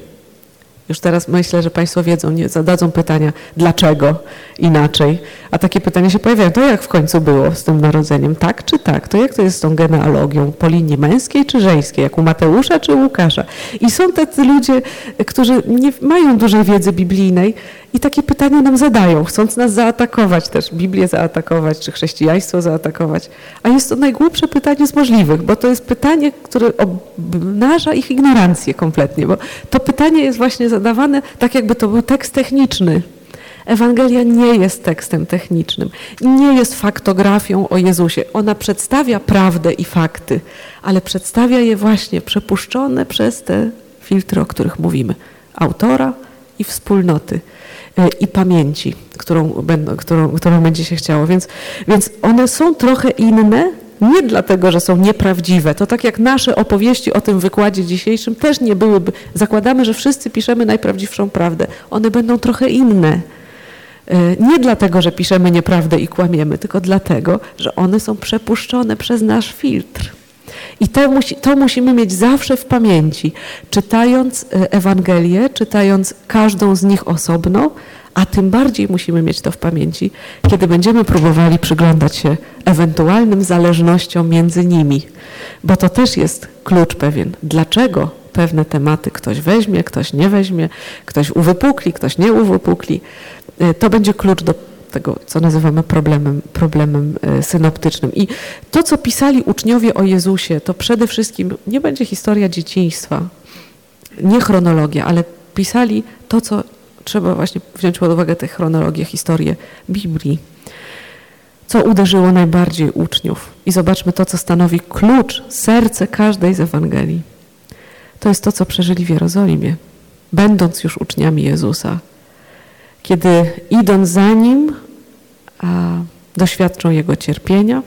Już teraz myślę, że Państwo wiedzą, nie zadadzą pytania, dlaczego inaczej. A takie pytania się pojawiają. To jak w końcu było z tym narodzeniem? Tak czy tak? To jak to jest z tą genealogią? Po linii męskiej czy żeńskiej? Jak u Mateusza czy u Łukasza? I są tacy ludzie, którzy nie mają dużej wiedzy biblijnej i takie pytania nam zadają, chcąc nas zaatakować też, Biblię zaatakować, czy chrześcijaństwo zaatakować. A jest to najgłupsze pytanie z możliwych, bo to jest pytanie, które obnaża ich ignorancję kompletnie, bo to pytanie jest właśnie zadawane tak, jakby to był tekst techniczny. Ewangelia nie jest tekstem technicznym, nie jest faktografią o Jezusie. Ona przedstawia prawdę i fakty, ale przedstawia je właśnie przepuszczone przez te filtry, o których mówimy. Autora i wspólnoty i pamięci, którą, będą, którą, którą będzie się chciało. Więc, więc one są trochę inne, nie dlatego, że są nieprawdziwe. To tak jak nasze opowieści o tym wykładzie dzisiejszym też nie byłyby. Zakładamy, że wszyscy piszemy najprawdziwszą prawdę. One będą trochę inne. E, nie dlatego, że piszemy nieprawdę i kłamiemy, tylko dlatego, że one są przepuszczone przez nasz filtr. I to, musi, to musimy mieć zawsze w pamięci, czytając e, Ewangelię, czytając każdą z nich osobno, a tym bardziej musimy mieć to w pamięci, kiedy będziemy próbowali przyglądać się ewentualnym zależnościom między nimi, bo to też jest klucz pewien. Dlaczego pewne tematy ktoś weźmie, ktoś nie weźmie, ktoś uwypukli, ktoś nie uwypukli. E, to będzie klucz do tego, co nazywamy problemem, problemem e, synoptycznym. I to, co pisali uczniowie o Jezusie, to przede wszystkim nie będzie historia dzieciństwa, nie chronologia, ale pisali to, co trzeba właśnie wziąć pod uwagę tę chronologię, historię Biblii. Co uderzyło najbardziej uczniów? I zobaczmy to, co stanowi klucz, serce każdej z Ewangelii. To jest to, co przeżyli w Jerozolimie, będąc już uczniami Jezusa kiedy idąc za Nim, doświadczą Jego cierpienia,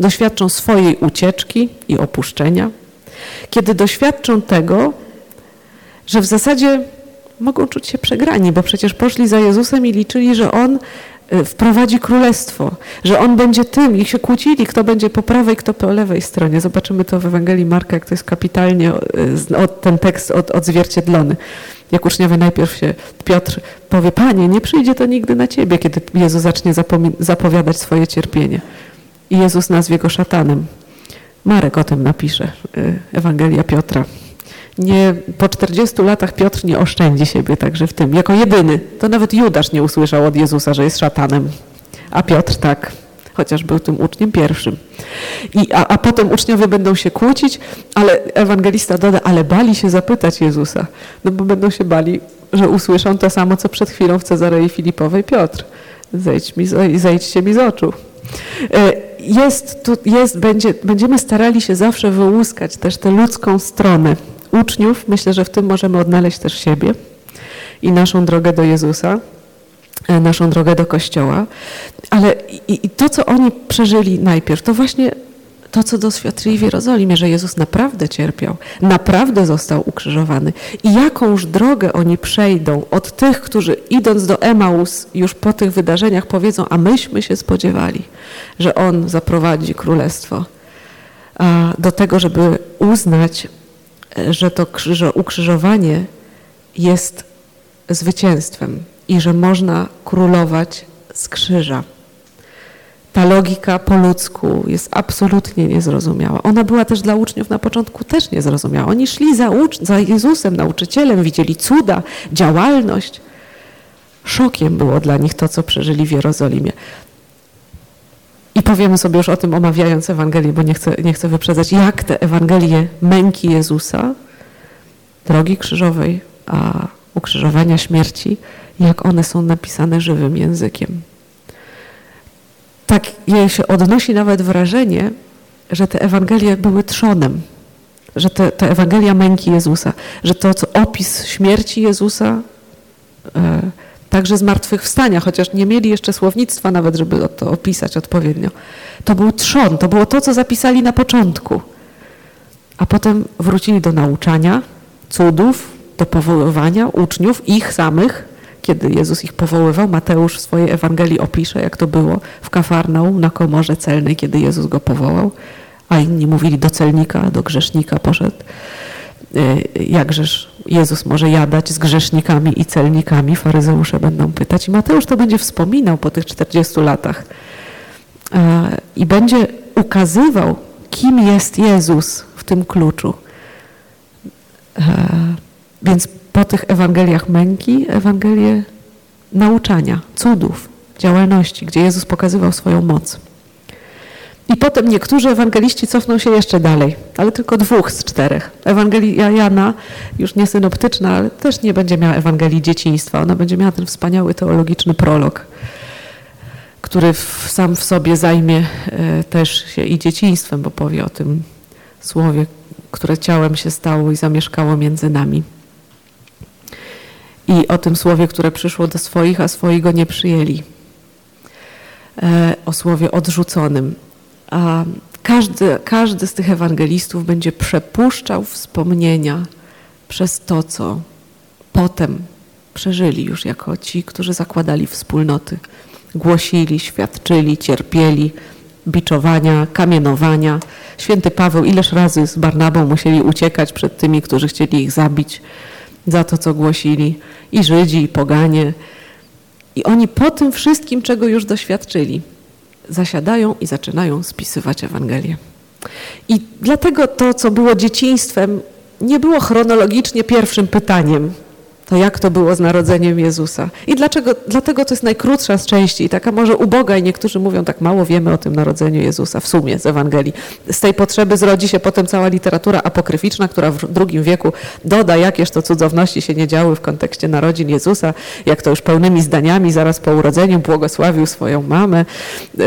doświadczą swojej ucieczki i opuszczenia, kiedy doświadczą tego, że w zasadzie mogą czuć się przegrani, bo przecież poszli za Jezusem i liczyli, że On y, wprowadzi królestwo, że On będzie tym i się kłócili, kto będzie po prawej, kto po lewej stronie. Zobaczymy to w Ewangelii Marka, jak to jest kapitalnie y, ten tekst odzwierciedlony. Jak uczniowie najpierw się, Piotr powie, Panie, nie przyjdzie to nigdy na Ciebie, kiedy Jezus zacznie zapowiadać swoje cierpienie. I Jezus nazwie go szatanem. Marek o tym napisze, y, Ewangelia Piotra. Nie, po 40 latach Piotr nie oszczędzi siebie także w tym. Jako jedyny. To nawet Judasz nie usłyszał od Jezusa, że jest szatanem. A Piotr tak chociaż był tym uczniem pierwszym. I, a, a potem uczniowie będą się kłócić, ale ewangelista doda, ale bali się zapytać Jezusa, no bo będą się bali, że usłyszą to samo, co przed chwilą w Cezarei Filipowej Piotr. Zejdź mi, zejdźcie mi z oczu. E, jest, tu, jest, będzie, będziemy starali się zawsze wyłuskać też tę ludzką stronę uczniów. Myślę, że w tym możemy odnaleźć też siebie i naszą drogę do Jezusa. E, naszą drogę do Kościoła. Ale i, i to, co oni przeżyli najpierw, to właśnie to, co doświadczyli w Jerozolimie, że Jezus naprawdę cierpiał, naprawdę został ukrzyżowany. I jakąż drogę oni przejdą od tych, którzy idąc do Emaus już po tych wydarzeniach powiedzą, a myśmy się spodziewali, że On zaprowadzi królestwo, do tego, żeby uznać, że to ukrzyżowanie jest zwycięstwem, i że można królować z krzyża. ta logika po ludzku jest absolutnie niezrozumiała. Ona była też dla uczniów na początku też niezrozumiała. Oni szli za, za Jezusem, nauczycielem, widzieli cuda, działalność. Szokiem było dla nich to, co przeżyli w Jerozolimie. I powiemy sobie już o tym, omawiając Ewangelię, bo nie chcę, nie chcę wyprzedzać, jak te Ewangelie męki Jezusa, drogi krzyżowej, a ukrzyżowania śmierci, jak one są napisane żywym językiem. Tak jej się odnosi nawet wrażenie, że te Ewangelie były trzonem, że te, te Ewangelia męki Jezusa, że to co opis śmierci Jezusa, e, także zmartwychwstania, chociaż nie mieli jeszcze słownictwa nawet, żeby to opisać odpowiednio. To był trzon, to było to, co zapisali na początku. A potem wrócili do nauczania, cudów, do powoływania uczniów, ich samych, kiedy Jezus ich powoływał. Mateusz w swojej Ewangelii opisze, jak to było w Kafarnaum na komorze celnej, kiedy Jezus go powołał, a inni mówili do celnika, do grzesznika poszedł. E, jakżeż Jezus może jadać z grzesznikami i celnikami, faryzeusze będą pytać. I Mateusz to będzie wspominał po tych 40 latach e, i będzie ukazywał, kim jest Jezus w tym kluczu. E, więc po tych Ewangeliach męki, Ewangelie nauczania, cudów, działalności, gdzie Jezus pokazywał swoją moc. I potem niektórzy ewangeliści cofną się jeszcze dalej, ale tylko dwóch z czterech. Ewangelia Jana, już nie synoptyczna, ale też nie będzie miała Ewangelii dzieciństwa. Ona będzie miała ten wspaniały teologiczny prolog, który w, sam w sobie zajmie e, też się i dzieciństwem, bo powie o tym słowie, które ciałem się stało i zamieszkało między nami. I o tym słowie, które przyszło do swoich, a swoi go nie przyjęli. E, o słowie odrzuconym. A każdy, każdy z tych ewangelistów będzie przepuszczał wspomnienia przez to, co potem przeżyli już jako ci, którzy zakładali wspólnoty. Głosili, świadczyli, cierpieli, biczowania, kamienowania. Święty Paweł ileż razy z Barnabą musieli uciekać przed tymi, którzy chcieli ich zabić za to, co głosili. I Żydzi, i poganie. I oni po tym wszystkim, czego już doświadczyli, zasiadają i zaczynają spisywać Ewangelię. I dlatego to, co było dzieciństwem, nie było chronologicznie pierwszym pytaniem, to jak to było z narodzeniem Jezusa. I dlaczego, dlatego to jest najkrótsza z części i taka może uboga i niektórzy mówią, tak mało wiemy o tym narodzeniu Jezusa w sumie z Ewangelii. Z tej potrzeby zrodzi się potem cała literatura apokryficzna, która w II wieku doda, jakież to cudowności się nie działy w kontekście narodzin Jezusa, jak to już pełnymi zdaniami zaraz po urodzeniu błogosławił swoją mamę.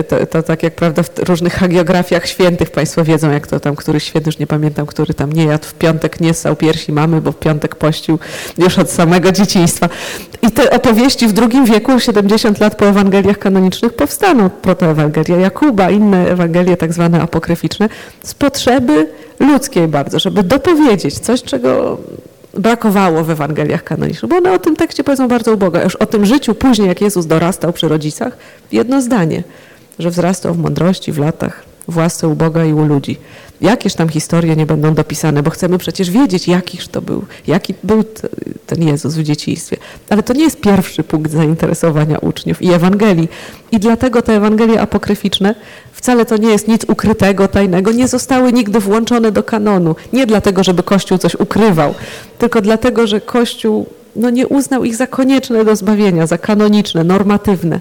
To, to tak jak prawda w różnych hagiografiach świętych Państwo wiedzą, jak to tam któryś święty, już nie pamiętam, który tam nie jadł w piątek nie ssał piersi mamy, bo w piątek pościł już od samego samego dzieciństwa. I te opowieści w II wieku, 70 lat po Ewangeliach kanonicznych, powstaną. Protoewangelia Jakuba, inne Ewangelie tak zwane apokryficzne, z potrzeby ludzkiej bardzo, żeby dopowiedzieć coś, czego brakowało w Ewangeliach kanonicznych, bo one o tym tekście powiedzą bardzo ubogo. Już o tym życiu później, jak Jezus dorastał przy rodzicach, jedno zdanie, że wzrastał w mądrości, w latach, w łasce u Boga i u ludzi. Jakież tam historie nie będą dopisane, bo chcemy przecież wiedzieć, jakiż to był, jaki był ten Jezus w dzieciństwie. Ale to nie jest pierwszy punkt zainteresowania uczniów i Ewangelii. I dlatego te Ewangelie apokryficzne wcale to nie jest nic ukrytego, tajnego, nie zostały nigdy włączone do kanonu. Nie dlatego, żeby Kościół coś ukrywał, tylko dlatego, że Kościół no, nie uznał ich za konieczne do zbawienia, za kanoniczne, normatywne.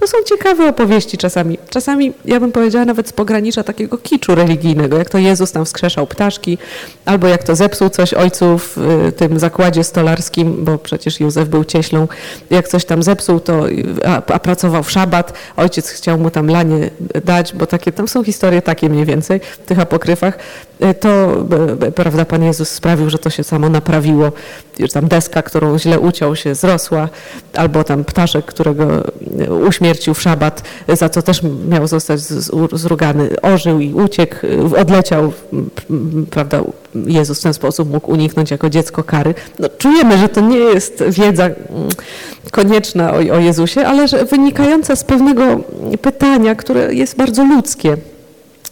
To są ciekawe opowieści czasami. Czasami, ja bym powiedziała, nawet z pogranicza takiego kiczu religijnego, jak to Jezus tam wskrzeszał ptaszki, albo jak to zepsuł coś ojcu w y, tym zakładzie stolarskim, bo przecież Józef był cieślą, jak coś tam zepsuł, to, a, a pracował w szabat, ojciec chciał mu tam lanie dać, bo takie, tam są historie takie mniej więcej w tych apokryfach, y, to prawda, Pan Jezus sprawił, że to się samo naprawiło, już tam deska, którą źle uciął się zrosła, albo tam ptaszek, którego uśmiechał uśmiercił w szabat, za co też miał zostać zrugany. Ożył i uciekł, odleciał, prawda, Jezus w ten sposób mógł uniknąć jako dziecko kary. No, czujemy, że to nie jest wiedza konieczna o, o Jezusie, ale że wynikająca z pewnego pytania, które jest bardzo ludzkie.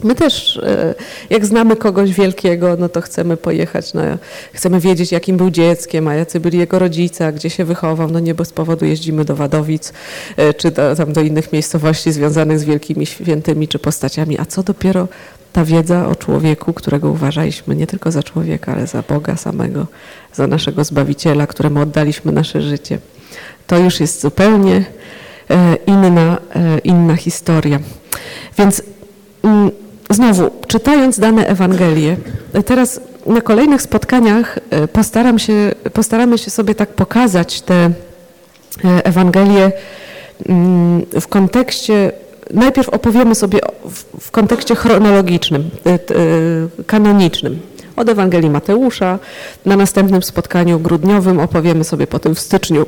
My też, e, jak znamy kogoś wielkiego, no to chcemy pojechać, na, chcemy wiedzieć, jakim był dzieckiem, a jacy byli jego rodzice, gdzie się wychował. No nie bez powodu jeździmy do Wadowic, e, czy do, tam do innych miejscowości związanych z wielkimi świętymi czy postaciami. A co dopiero ta wiedza o człowieku, którego uważaliśmy nie tylko za człowieka, ale za Boga samego, za naszego Zbawiciela, któremu oddaliśmy nasze życie. To już jest zupełnie e, inna, inna historia. Więc mm, znowu, czytając dane Ewangelie, teraz na kolejnych spotkaniach e, postaram się, postaramy się sobie tak pokazać te e, Ewangelie mm, w kontekście, najpierw opowiemy sobie w kontekście chronologicznym, e, kanonicznym. Od Ewangelii Mateusza, na następnym spotkaniu grudniowym opowiemy sobie potem w styczniu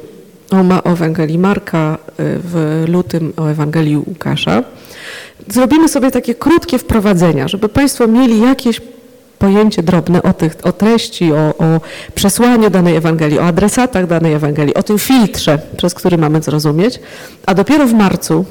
o Ewangelii Marka, w lutym o Ewangelii Łukasza zrobimy sobie takie krótkie wprowadzenia, żeby Państwo mieli jakieś pojęcie drobne o, tych, o treści, o, o przesłaniu danej Ewangelii, o adresatach danej Ewangelii, o tym filtrze, przez który mamy zrozumieć, a dopiero w marcu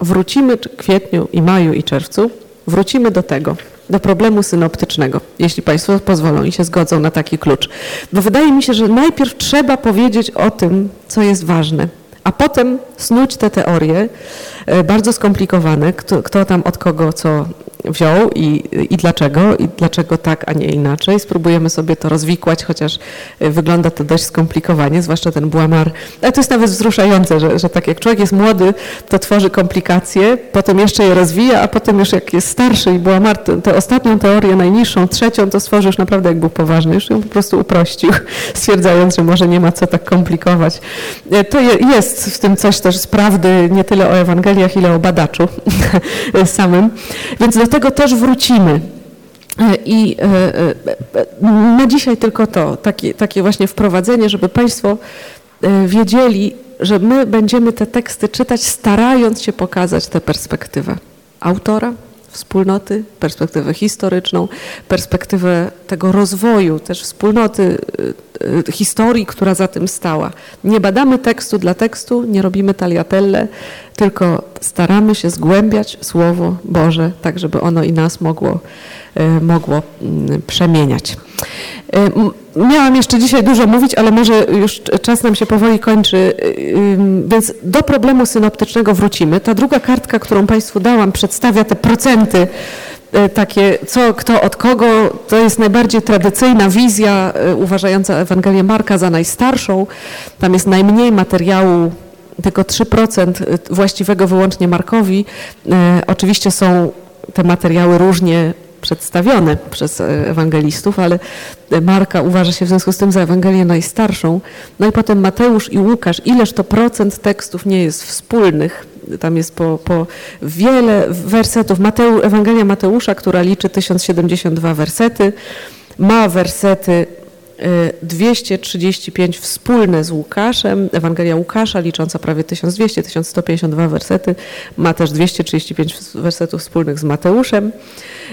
wrócimy, czy kwietniu i maju i czerwcu, wrócimy do tego, do problemu synoptycznego, jeśli Państwo pozwolą i się zgodzą na taki klucz. Bo wydaje mi się, że najpierw trzeba powiedzieć o tym, co jest ważne, a potem snuć te teorie, e, bardzo skomplikowane, kto, kto tam od kogo co wziął i, i dlaczego, i dlaczego tak, a nie inaczej. Spróbujemy sobie to rozwikłać, chociaż e, wygląda to dość skomplikowanie, zwłaszcza ten błamar. Ale to jest nawet wzruszające, że, że tak jak człowiek jest młody, to tworzy komplikacje, potem jeszcze je rozwija, a potem już jak jest starszy i błamar, tę ostatnią teorię, najniższą, trzecią, to stworzy już naprawdę jak był poważny, już ją po prostu uprościł, *laughs* stwierdzając, że może nie ma co tak komplikować. E, to jest w tym coś też z prawdy, nie tyle o Ewangeliach, ile o badaczu *laughs* samym. Więc do tego też wrócimy. E, I e, e, na dzisiaj tylko to, takie, takie właśnie wprowadzenie, żeby Państwo wiedzieli, że my będziemy te teksty czytać, starając się pokazać tę perspektywę autora, wspólnoty, perspektywę historyczną, perspektywę tego rozwoju też wspólnoty, historii, która za tym stała. Nie badamy tekstu dla tekstu, nie robimy taliatelle, tylko staramy się zgłębiać Słowo Boże, tak żeby ono i nas mogło, e, mogło mm, przemieniać. E, miałam jeszcze dzisiaj dużo mówić, ale może już czas nam się powoli kończy, więc do problemu synoptycznego wrócimy. Ta druga kartka, którą Państwu dałam, przedstawia te procenty takie, co, kto od kogo, to jest najbardziej tradycyjna wizja uważająca Ewangelię Marka za najstarszą. Tam jest najmniej materiału tylko 3% właściwego wyłącznie Markowi. E, oczywiście są te materiały różnie przedstawione przez e, ewangelistów, ale Marka uważa się w związku z tym za Ewangelię najstarszą. No i potem Mateusz i Łukasz. Ileż to procent tekstów nie jest wspólnych? Tam jest po, po wiele wersetów. Mateu, Ewangelia Mateusza, która liczy 1072 wersety, ma wersety 235 wspólne z Łukaszem, Ewangelia Łukasza licząca prawie 1200, 1152 wersety, ma też 235 wersetów wspólnych z Mateuszem.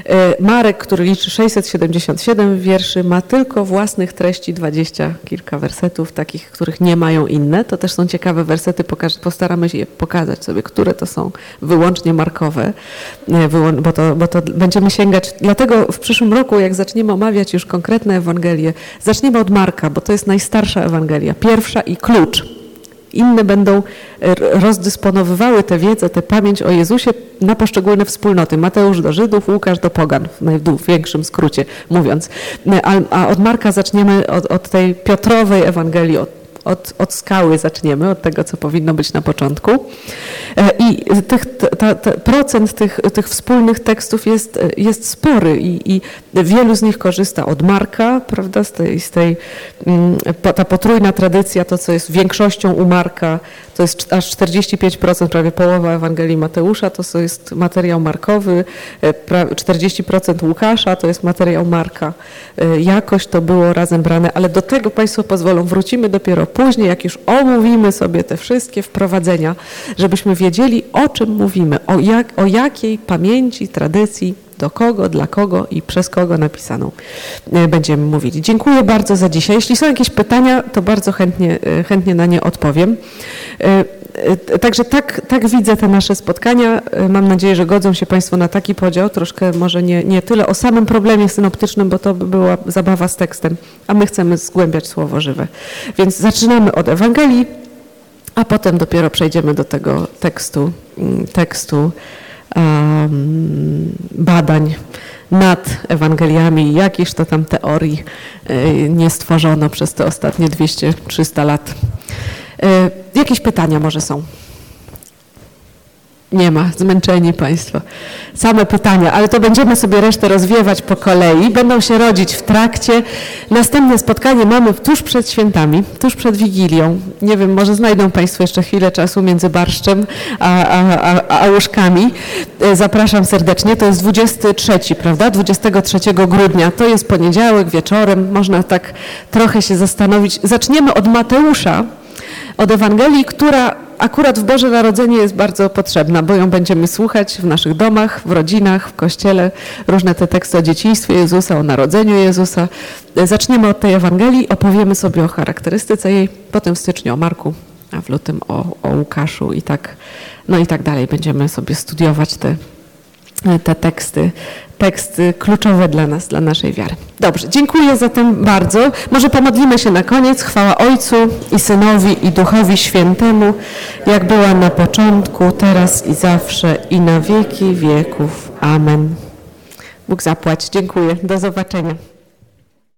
E, Marek, który liczy 677 wierszy, ma tylko własnych treści 20 kilka wersetów, takich, których nie mają inne. To też są ciekawe wersety, postaramy się je pokazać sobie, które to są wyłącznie markowe, e, bo to, bo to będziemy sięgać. Dlatego w przyszłym roku, jak zaczniemy omawiać już konkretne Ewangelie, zaczniemy od Marka, bo to jest najstarsza Ewangelia, pierwsza i klucz inne będą e, rozdysponowywały tę wiedzę, tę pamięć o Jezusie na poszczególne wspólnoty. Mateusz do Żydów, Łukasz do Pogan, w największym skrócie mówiąc. E, a od Marka zaczniemy od, od tej Piotrowej Ewangelii, od od, od skały zaczniemy, od tego, co powinno być na początku. E, I tych, ta, ta, procent tych, tych wspólnych tekstów jest, jest spory i, i wielu z nich korzysta od Marka, prawda, z tej, z tej mm, ta potrójna tradycja, to co jest większością u Marka, to jest aż 45%, prawie połowa Ewangelii Mateusza, to jest materiał markowy, 40% e, Łukasza, to jest materiał Marka. E, jakoś to było razem brane, ale do tego Państwo pozwolą, wrócimy dopiero później, jak już omówimy sobie te wszystkie wprowadzenia, żebyśmy wiedzieli, o czym mówimy, o, jak, o jakiej pamięci, tradycji, do kogo, dla kogo i przez kogo napisaną e, będziemy mówili. Dziękuję bardzo za dzisiaj. Jeśli są jakieś pytania, to bardzo chętnie, chętnie na nie odpowiem. Także tak, tak widzę te nasze spotkania. Mam nadzieję, że godzą się Państwo na taki podział, troszkę może nie, nie tyle o samym problemie synoptycznym, bo to by była zabawa z tekstem, a my chcemy zgłębiać Słowo Żywe. Więc zaczynamy od Ewangelii, a potem dopiero przejdziemy do tego tekstu, mm, tekstu badań nad Ewangeliami, jakichś to tam teorii y, nie stworzono przez te ostatnie 200-300 lat. Y, jakieś pytania może są? Nie ma, zmęczeni Państwo. Same pytania, ale to będziemy sobie resztę rozwiewać po kolei. Będą się rodzić w trakcie. Następne spotkanie mamy tuż przed świętami, tuż przed Wigilią. Nie wiem, może znajdą Państwo jeszcze chwilę czasu między barszczem a, a, a, a łóżkami. E, zapraszam serdecznie. To jest 23, prawda? 23 grudnia. To jest poniedziałek wieczorem. Można tak trochę się zastanowić. Zaczniemy od Mateusza, od Ewangelii, która akurat w Boże Narodzenie jest bardzo potrzebna, bo ją będziemy słuchać w naszych domach, w rodzinach, w kościele. Różne te teksty o dzieciństwie Jezusa, o narodzeniu Jezusa. Zaczniemy od tej Ewangelii, opowiemy sobie o charakterystyce jej, potem w styczniu o Marku, a w lutym o, o Łukaszu i tak, no i tak dalej. Będziemy sobie studiować te, te teksty teksty kluczowe dla nas, dla naszej wiary. Dobrze, dziękuję zatem bardzo. Może pomodlimy się na koniec. Chwała Ojcu i Synowi i Duchowi Świętemu, jak była na początku, teraz i zawsze i na wieki wieków. Amen. Bóg zapłać. Dziękuję. Do zobaczenia.